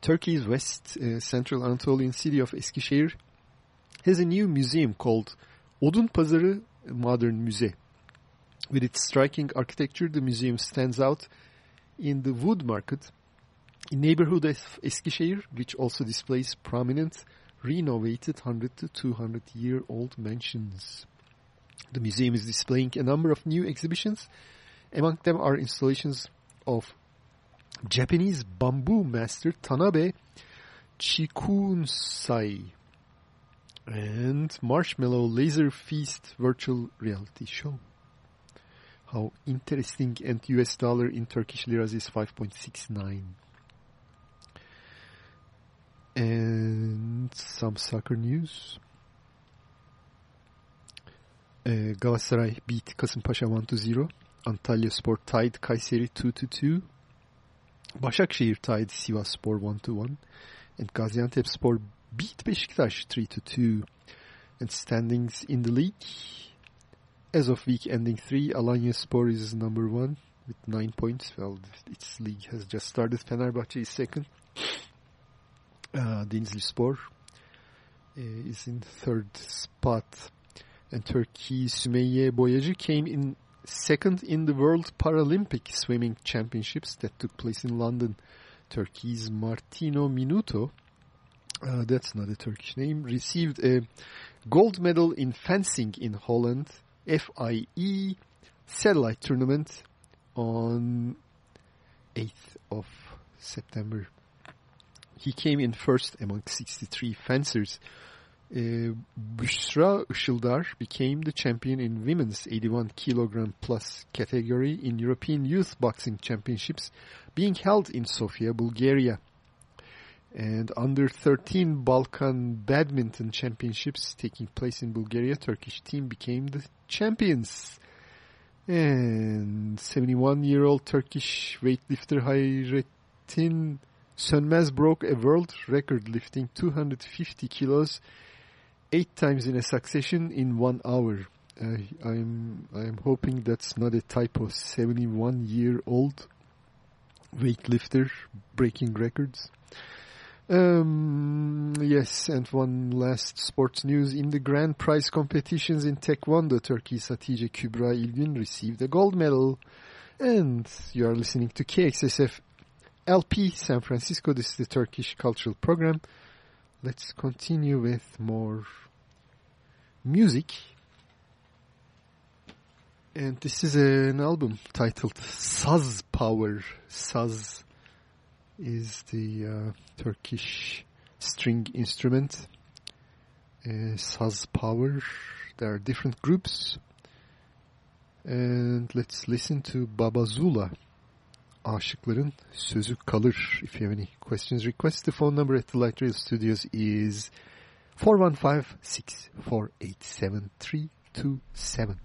Turkey's west uh, central Anatolian city of Eskişehir has a new museum called Odun Pazarı Modern Müze. With its striking architecture, the museum stands out in the wood market in neighborhood of Eskişehir, which also displays prominent renovated 100 to 200 year old mansions. The museum is displaying a number of new exhibitions. Among them are installations of Japanese bamboo master Tanabe Chikunsai and Marshmallow Laser Feast virtual reality show. How interesting and US dollar in Turkish liras is 5.69. And some soccer news. Ee, Galatasaray beat Kasımpaşa 1-0. Antalya Sport tied Kayseri 2-2. Başakşehir tied Sivas Spor 1-1. And Gaziantep Spor beat Beşiktaş 3-2. And standings in the league. As of week ending 3, Alanya Spor is number 1 with 9 points. Well, its league has just started. Fenerbahçe is second. Uh, Denizli Spor uh, is in third spot. And Turkey's Sümeyye Boyacı came in second in the World Paralympic Swimming Championships that took place in London. Turkey's Martino Minuto, uh, that's not a Turkish name, received a gold medal in fencing in Holland, FIE satellite tournament on 8th of September. He came in first among 63 fencers. Büşra Işıldar became the champion in women's 81 kilogram plus category in European Youth Boxing Championships being held in Sofia, Bulgaria. And under 13 Balkan Badminton Championships taking place in Bulgaria, Turkish team became the champions. And 71-year-old Turkish weightlifter Hayrettin Sönmez broke a world record lifting 250 kilos eight times in a succession in one hour. I'm I'm hoping that's not a typo. 71 year old weightlifter breaking records. Um, yes, and one last sports news. In the grand prize competitions in Taekwondo, Turkey's Hatice Kübra İlgün received a gold medal. And you are listening to KXSF LP San Francisco. This is the Turkish Cultural Program. Let's continue with more music. And this is an album titled Saz Power. Saz is the uh, Turkish string instrument. Uh, Saz Power. There are different groups. And let's listen to Baba Zula. Aşıkların sözü kalır. If you have any questions, request. the phone number at the Light Rail Studios is 415 648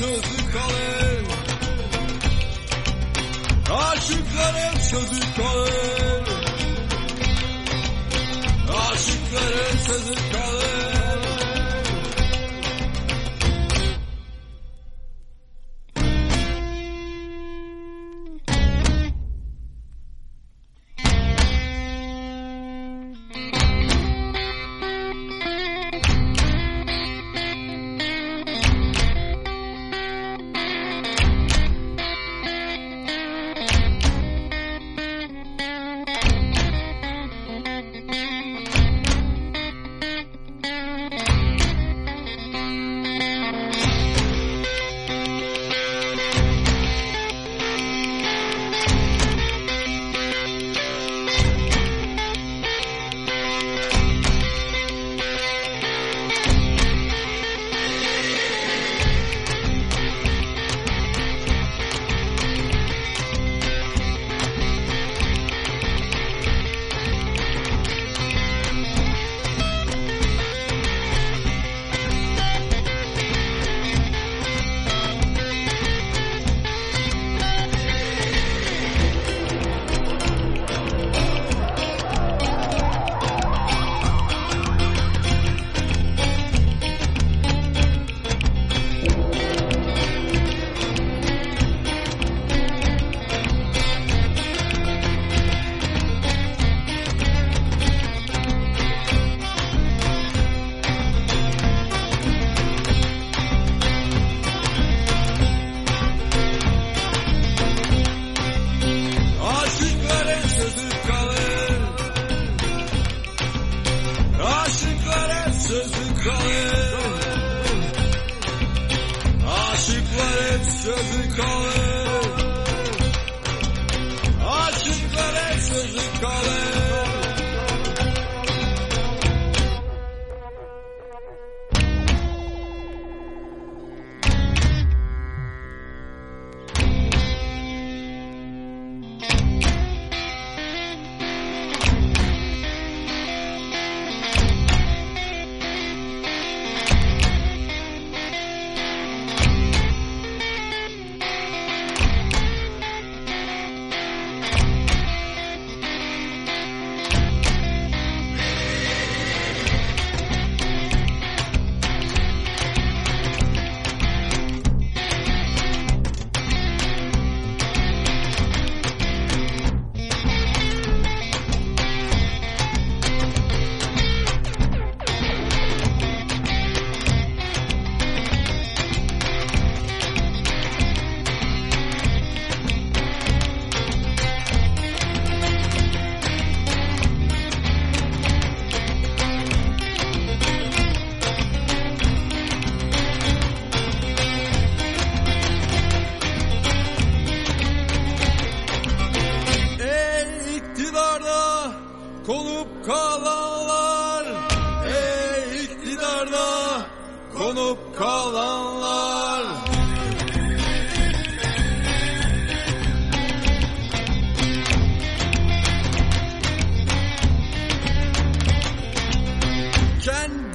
sözü kalır Aşıkların sözü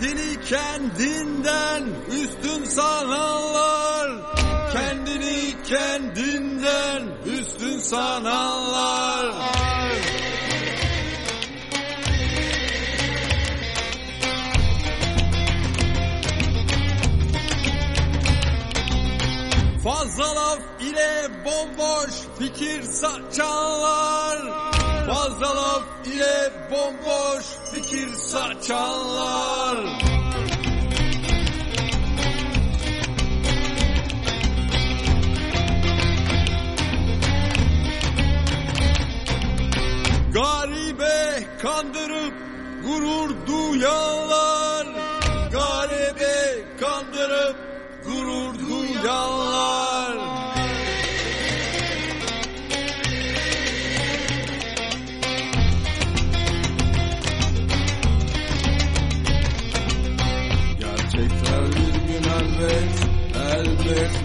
Kendini kendinden üstün sananlar. Kendini kendinden üstün sananlar. Fazla laf ile bomboş fikir saçanlar Fazla laf ile bomboş fikir saçanlar. Garibe kandırıp gurur duyanlar. Garibe kandırıp gurur duyanlar elbet Elbet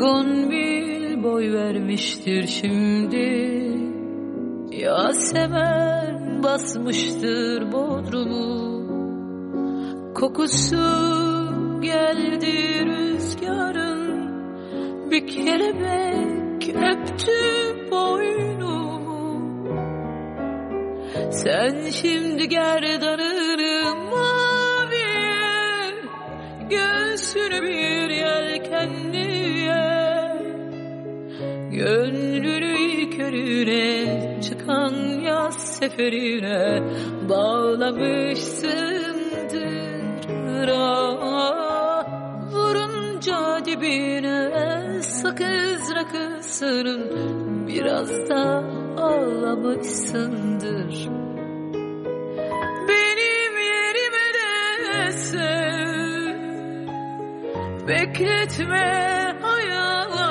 Begonvil boy vermiştir şimdi. Yasemen basmıştır bodrumu. Kokusu geldi rüzgarın. Bir kelebek öptü boynumu. Sen şimdi gerdanını maviye. Göğsünü bir yelkenliye Gönlünü körüne çıkan yaz seferine Bağlamışsındır ah Vurunca dibine sakız rakısının Biraz da ağlamışsındır. Benim yerime de sev Bekletme hayatı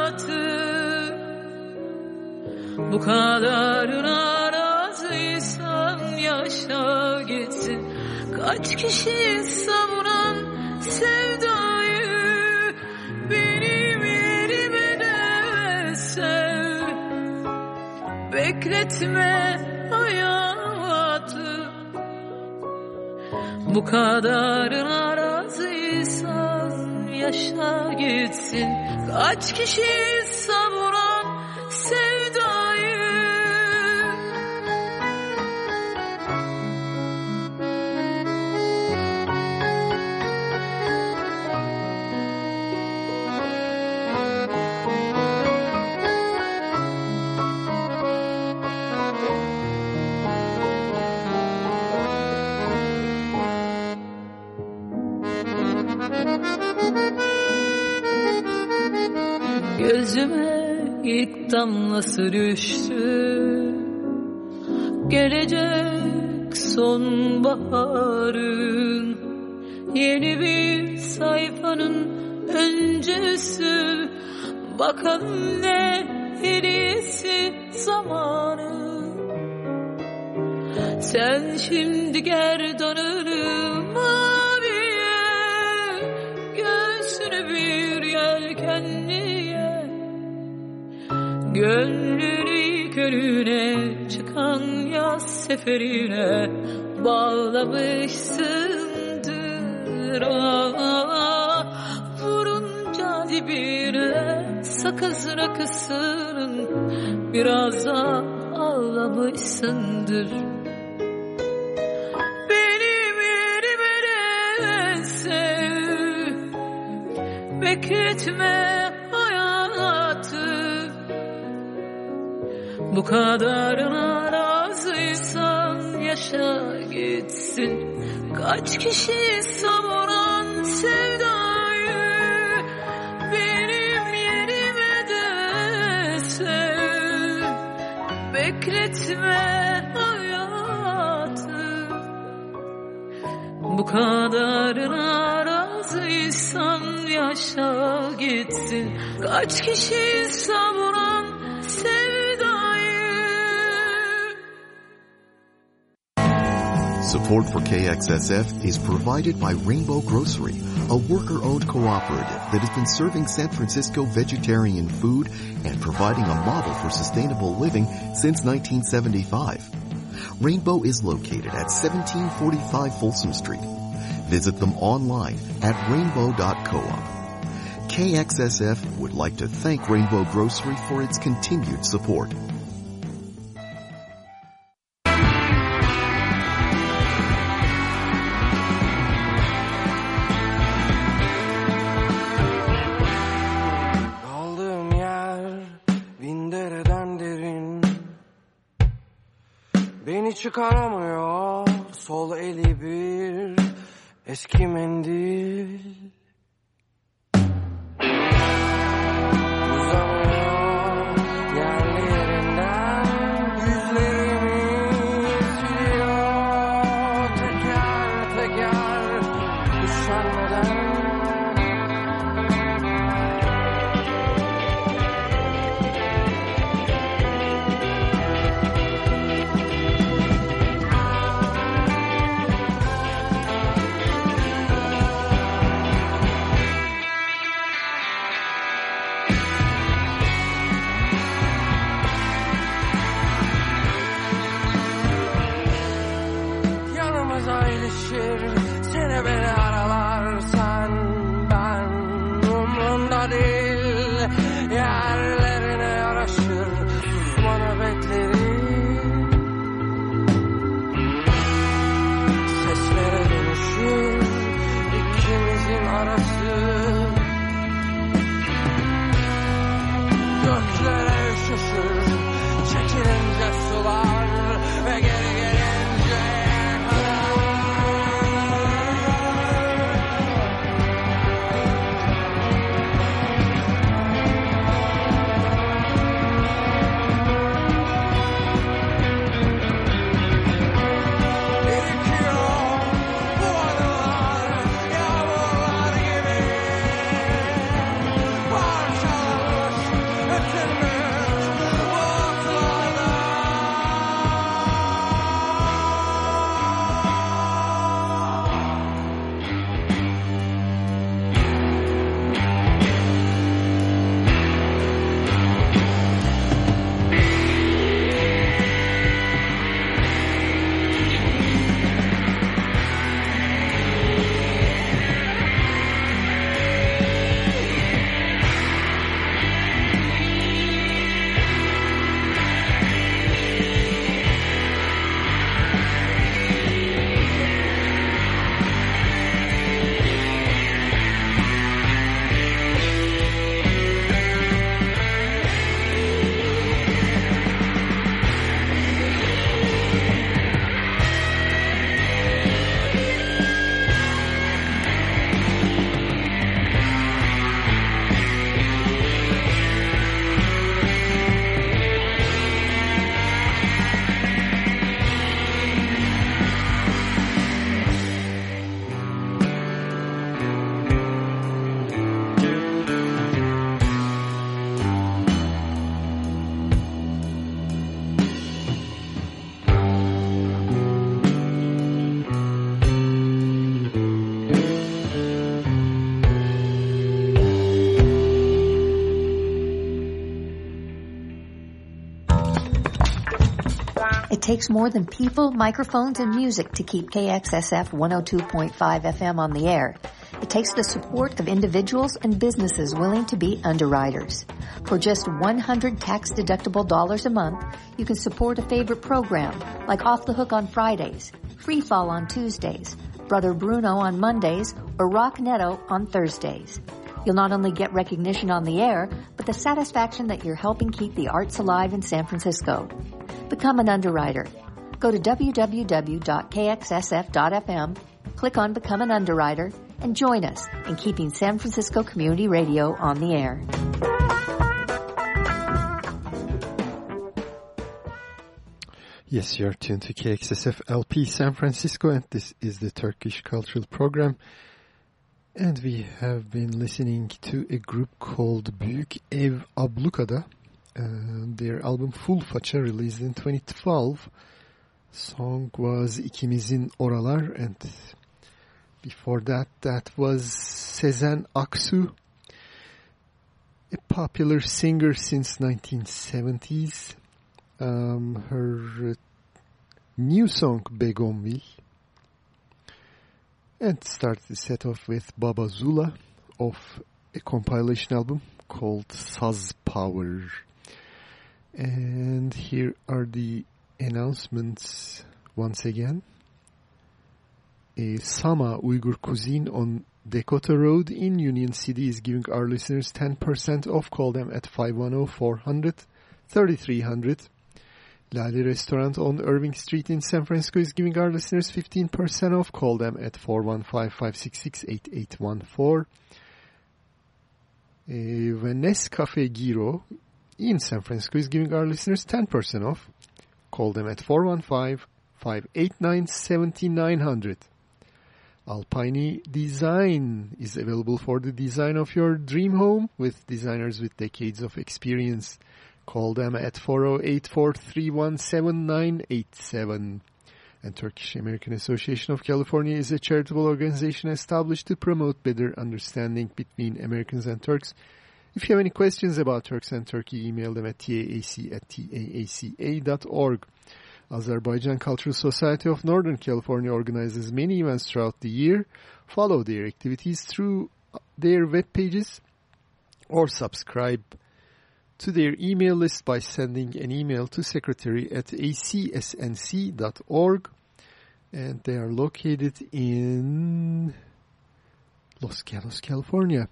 Bu kadarına razıysan yaşa gitsin. Kaç kişi savunan sevdayı Benim yerime de sev. Bekletme hayatı. Bu kadarına razıysan yaşa gitsin. Kaç kişi ilk damlası düştü Gelecek sonbaharın Yeni bir sayfanın öncesi. Bakalım ne hediyesi zamanı. Sen şimdi gerdanını Gölüne çıkan yaz seferine Bağlamışsındır ah, Vurunca dibine sakız rakısının Biraz da ağlamışsındır. Benim yerime sev Bekletme Bu kadarına razıysan yaşa gitsin. Kaç kişi savuran sevdayı Benim yerime de sev Bekletme hayatı. Bu kadarına razıysan yaşa gitsin. Kaç kişi savuran Support for KXSF is provided by Rainbow Grocery, a worker-owned cooperative that has been serving San Francisco vegetarian food and providing a model for sustainable living since 1975. Rainbow is located at 1745 Folsom Street. Visit them online at rainbow.coop. KXSF would like to thank Rainbow Grocery for its continued support. Çıkaramıyor. Sol eli bir eski mendil takes more than people, microphones, and music to keep KXSF 102.5 FM on the air. It takes the support of individuals and businesses willing to be underwriters. For just 100 tax-deductible dollars a month, you can support a favorite program like Off the Hook on Fridays, Free Fall on Tuesdays, Brother Bruno on Mondays, or Rock Netto on Thursdays. You'll not only get recognition on the air, but the satisfaction that you're helping keep the arts alive in San Francisco. Become an underwriter. Go to www.kxsf.fm, click on Become an Underwriter, and join us in keeping San Francisco Community Radio on the air. Yes, you're tuned to KXSF LP San Francisco, and this is the Turkish Cultural Program. And we have been listening to a group called Büyük Ev Ablukada. Their album Full Faça released in 2012. Song was İkimizin Oralar and before that that was Sezen Aksu, a popular singer since 1970s. Um, her uh, new song Begonvil and started the set off with Baba Zula of a compilation album called Saz Power. And here are the announcements once again. A Sama Uyghur Cuisine on Dakota Road in Union City is giving our listeners 10% off. Call them at 510-400-3300. Lali Restaurant on Irving Street in San Francisco is giving our listeners 15% off. Call them at 415-566-8814. Uh, Venice Cafe Giro in San Francisco is giving our listeners 10% off. Call them at 415-589-7900. Alpine Design is available for the design of your dream home with designers with decades of experience. Call them at 408-431-7987. And Turkish American Association of California is a charitable organization established to promote better understanding between Americans and Turks. If you have any questions about Turks and Turkey, email them at taac at taaca.org. Azerbaijan Cultural Society of Northern California organizes many events throughout the year. Follow their activities through their web pages or subscribe to their email list by sending an email to secretary at acsnc.org. And they are located in Los Gatos, California.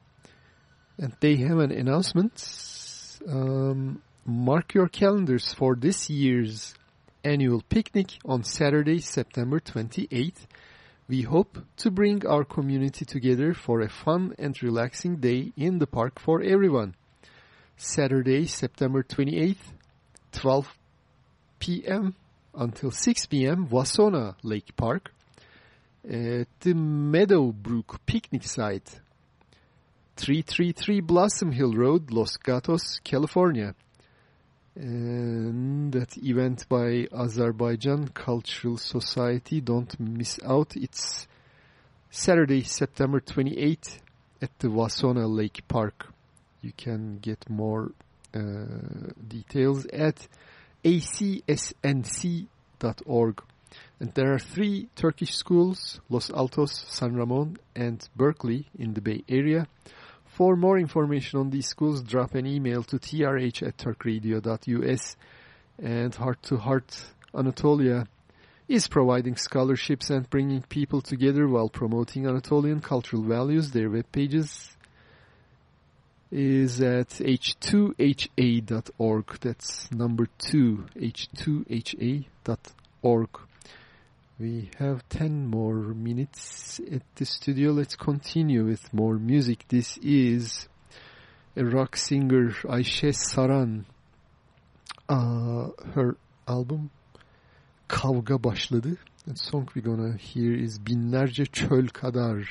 And they have an announcement. Um, mark your calendars for this year's annual picnic on Saturday, September 28th. We hope to bring our community together for a fun and relaxing day in the park for everyone. Saturday, September 28th, 12 p.m. until 6 p.m., Wasona Lake Park at the Meadowbrook picnic site, 333 Blossom Hill Road, Los Gatos, California. And that event by Azerbaijan Cultural Society, don't miss out. It's Saturday, September 28th at the Wasona Lake Park. You can get more uh, details at acsnc.org. And there are three Turkish schools, Los Altos, San Ramon, and Berkeley in the Bay Area. For more information on these schools, drop an email to trh at turkradio.us. And Heart to Heart Anatolia is providing scholarships and bringing people together while promoting Anatolian cultural values. Their web pages is at h2ha.org. That's number two, h2ha.org. We have 10 more minutes at the studio. Let's continue with more music. This is a rock singer, Ayşe Saran. Uh, her album Kavga Başladı. The song we're gonna hear is Binlerce Çöl Kadar.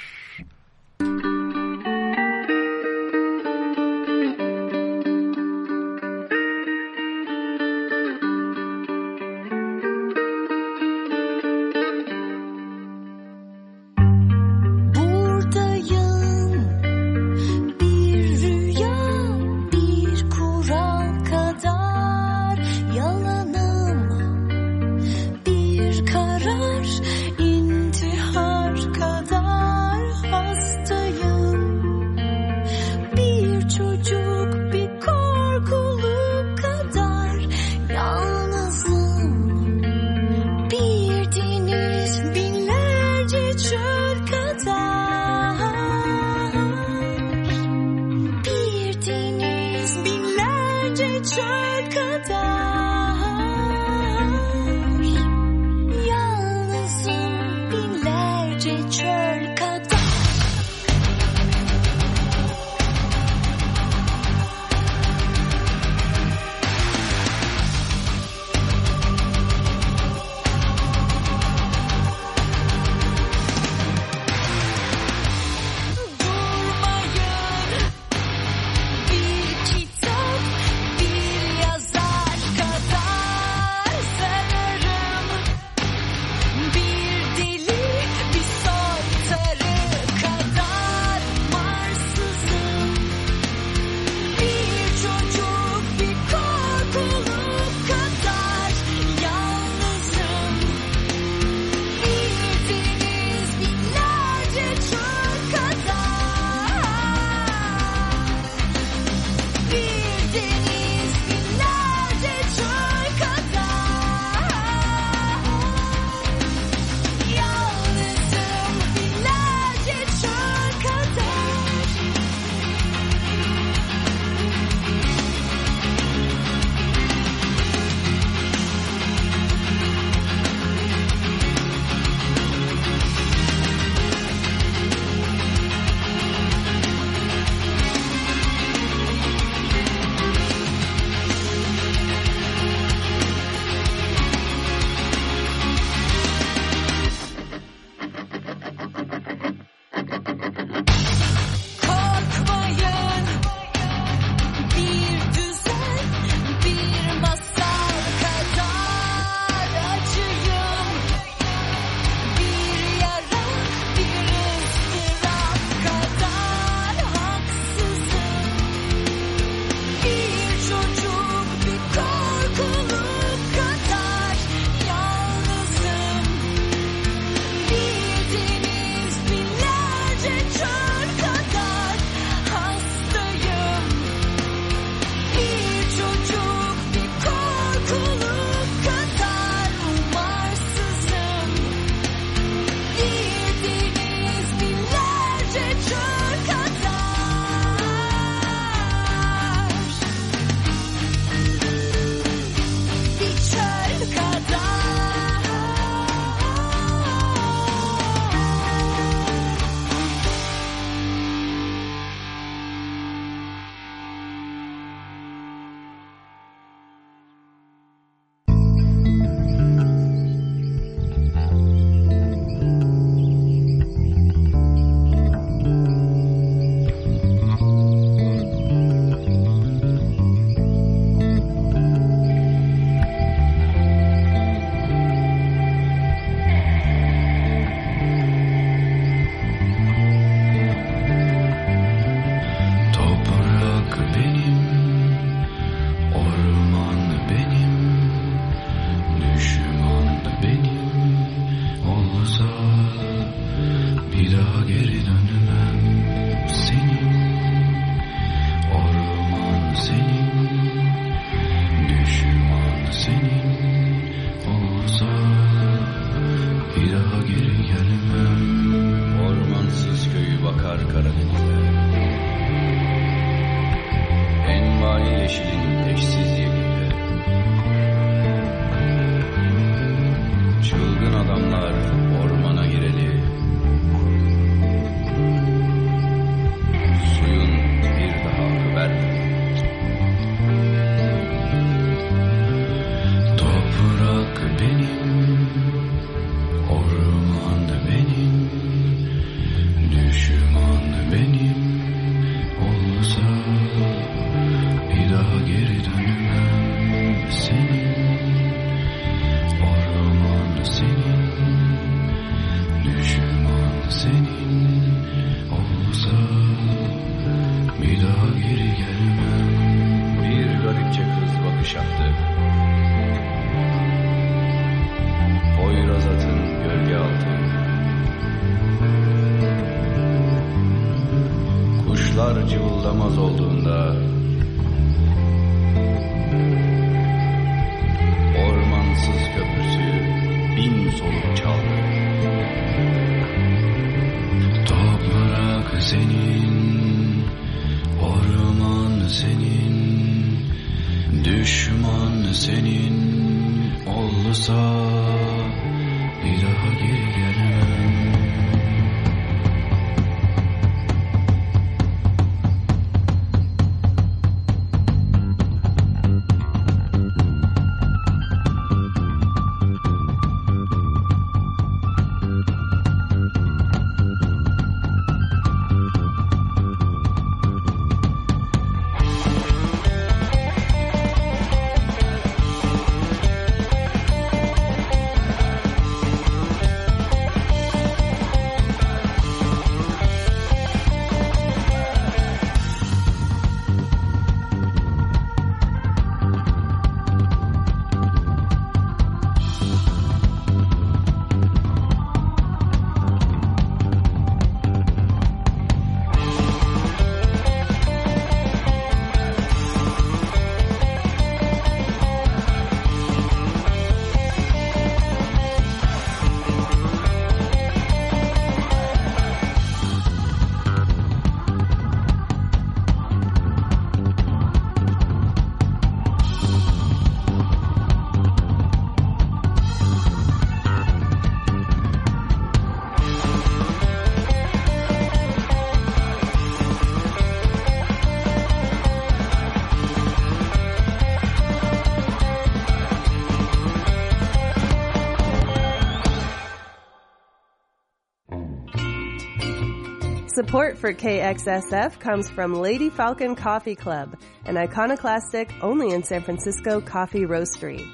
Support for KXSF comes from Lady Falcon Coffee Club, an iconoclastic, only in San Francisco coffee roastery.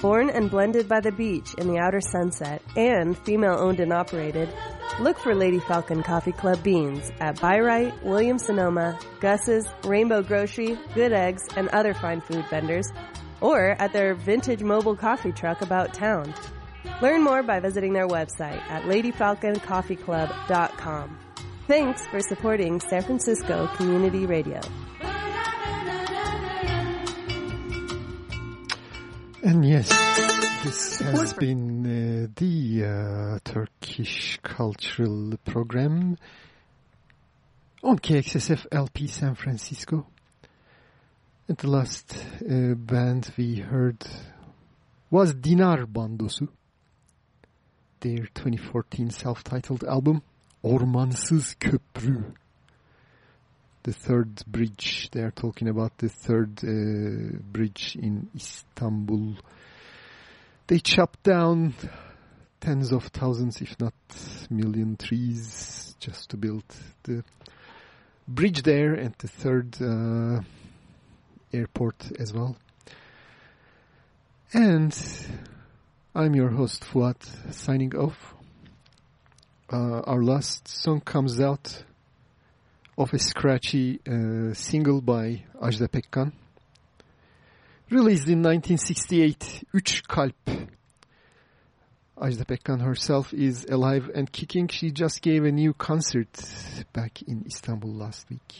Born and blended by the beach in the outer sunset and female owned and operated, look for Lady Falcon Coffee Club beans at Bi-Rite, Williams Sonoma, Gus's, Rainbow Grocery, Good Eggs, and other fine food vendors, or at their vintage mobile coffee truck about town. Learn more by visiting their website at ladyfalconcoffeeclub.com. Thanks for supporting San Francisco Community Radio. And yes, this has been uh, the uh, Turkish cultural program on KXSF LP San Francisco. And the last uh, band we heard was Dinar Bandosu, their 2014 self-titled album Ormansız Köprü. The third bridge. They are talking about the third uh, bridge in Istanbul. They chopped down tens of thousands, if not million trees just to build the bridge there and the third uh, airport as well. And I'm your host Fuat signing off. Uh, our last song comes out of a scratchy uh, single by Ajda Pekkan. Released in 1968, Üç Kalp. Ajda Pekkan herself is alive and kicking. She just gave a new concert back in Istanbul last week.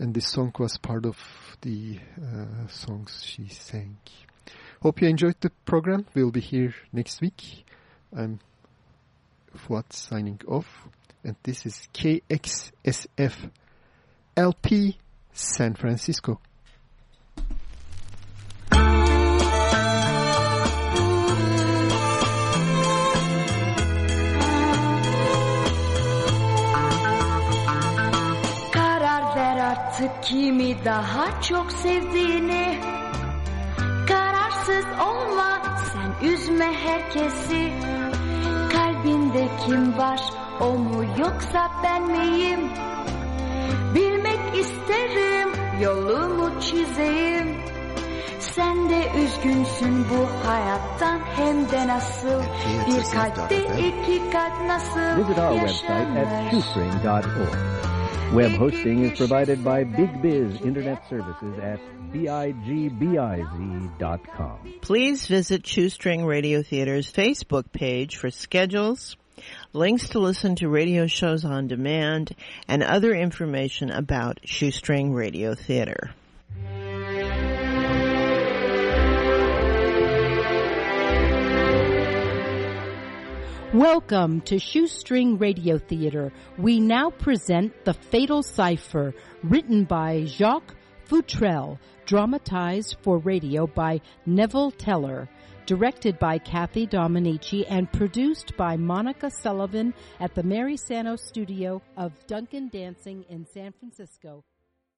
And this song was part of the uh, songs she sang. Hope you enjoyed the program. We'll be here next week. I'm Fuat signing off. And this is KXSF LP San Francisco. Karar ver artık kimi daha çok sevdiğini Kararsız olma sen üzme herkesi kim var o mu yoksa ben miyim? Bilmek isterim yolumu çizeyim. Sen de üzgünsün bu hayattan hem de nasıl? Bir kalpte iki kalp nasıl Visit our website at yaşanır? shoestring.org. Web hosting is provided by Big Biz Internet Services at bigbiz.com. Please visit Shoestring Radio Theater's Facebook page for schedules, links to listen to radio shows on demand, and other information about Shoestring Radio Theater. Welcome to Shoestring Radio Theater. We now present The Fatal Cipher, written by Jacques Futrelle, dramatized for radio by Neville Teller, directed by Kathy Dominici, and produced by Monica Sullivan at the Mary Sano studio of Duncan Dancing in San Francisco.